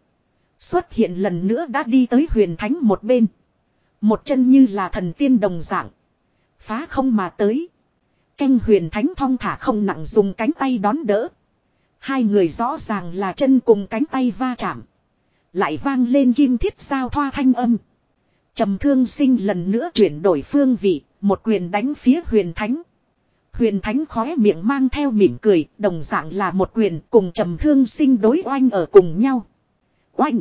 Xuất hiện lần nữa đã đi tới huyền thánh một bên. Một chân như là thần tiên đồng dạng. Phá không mà tới. Canh huyền thánh thong thả không nặng dùng cánh tay đón đỡ. Hai người rõ ràng là chân cùng cánh tay va chạm. Lại vang lên kim thiết sao thoa thanh âm trầm thương sinh lần nữa chuyển đổi phương vị, một quyền đánh phía huyền thánh. Huyền thánh khóe miệng mang theo mỉm cười, đồng dạng là một quyền cùng trầm thương sinh đối oanh ở cùng nhau. Oanh!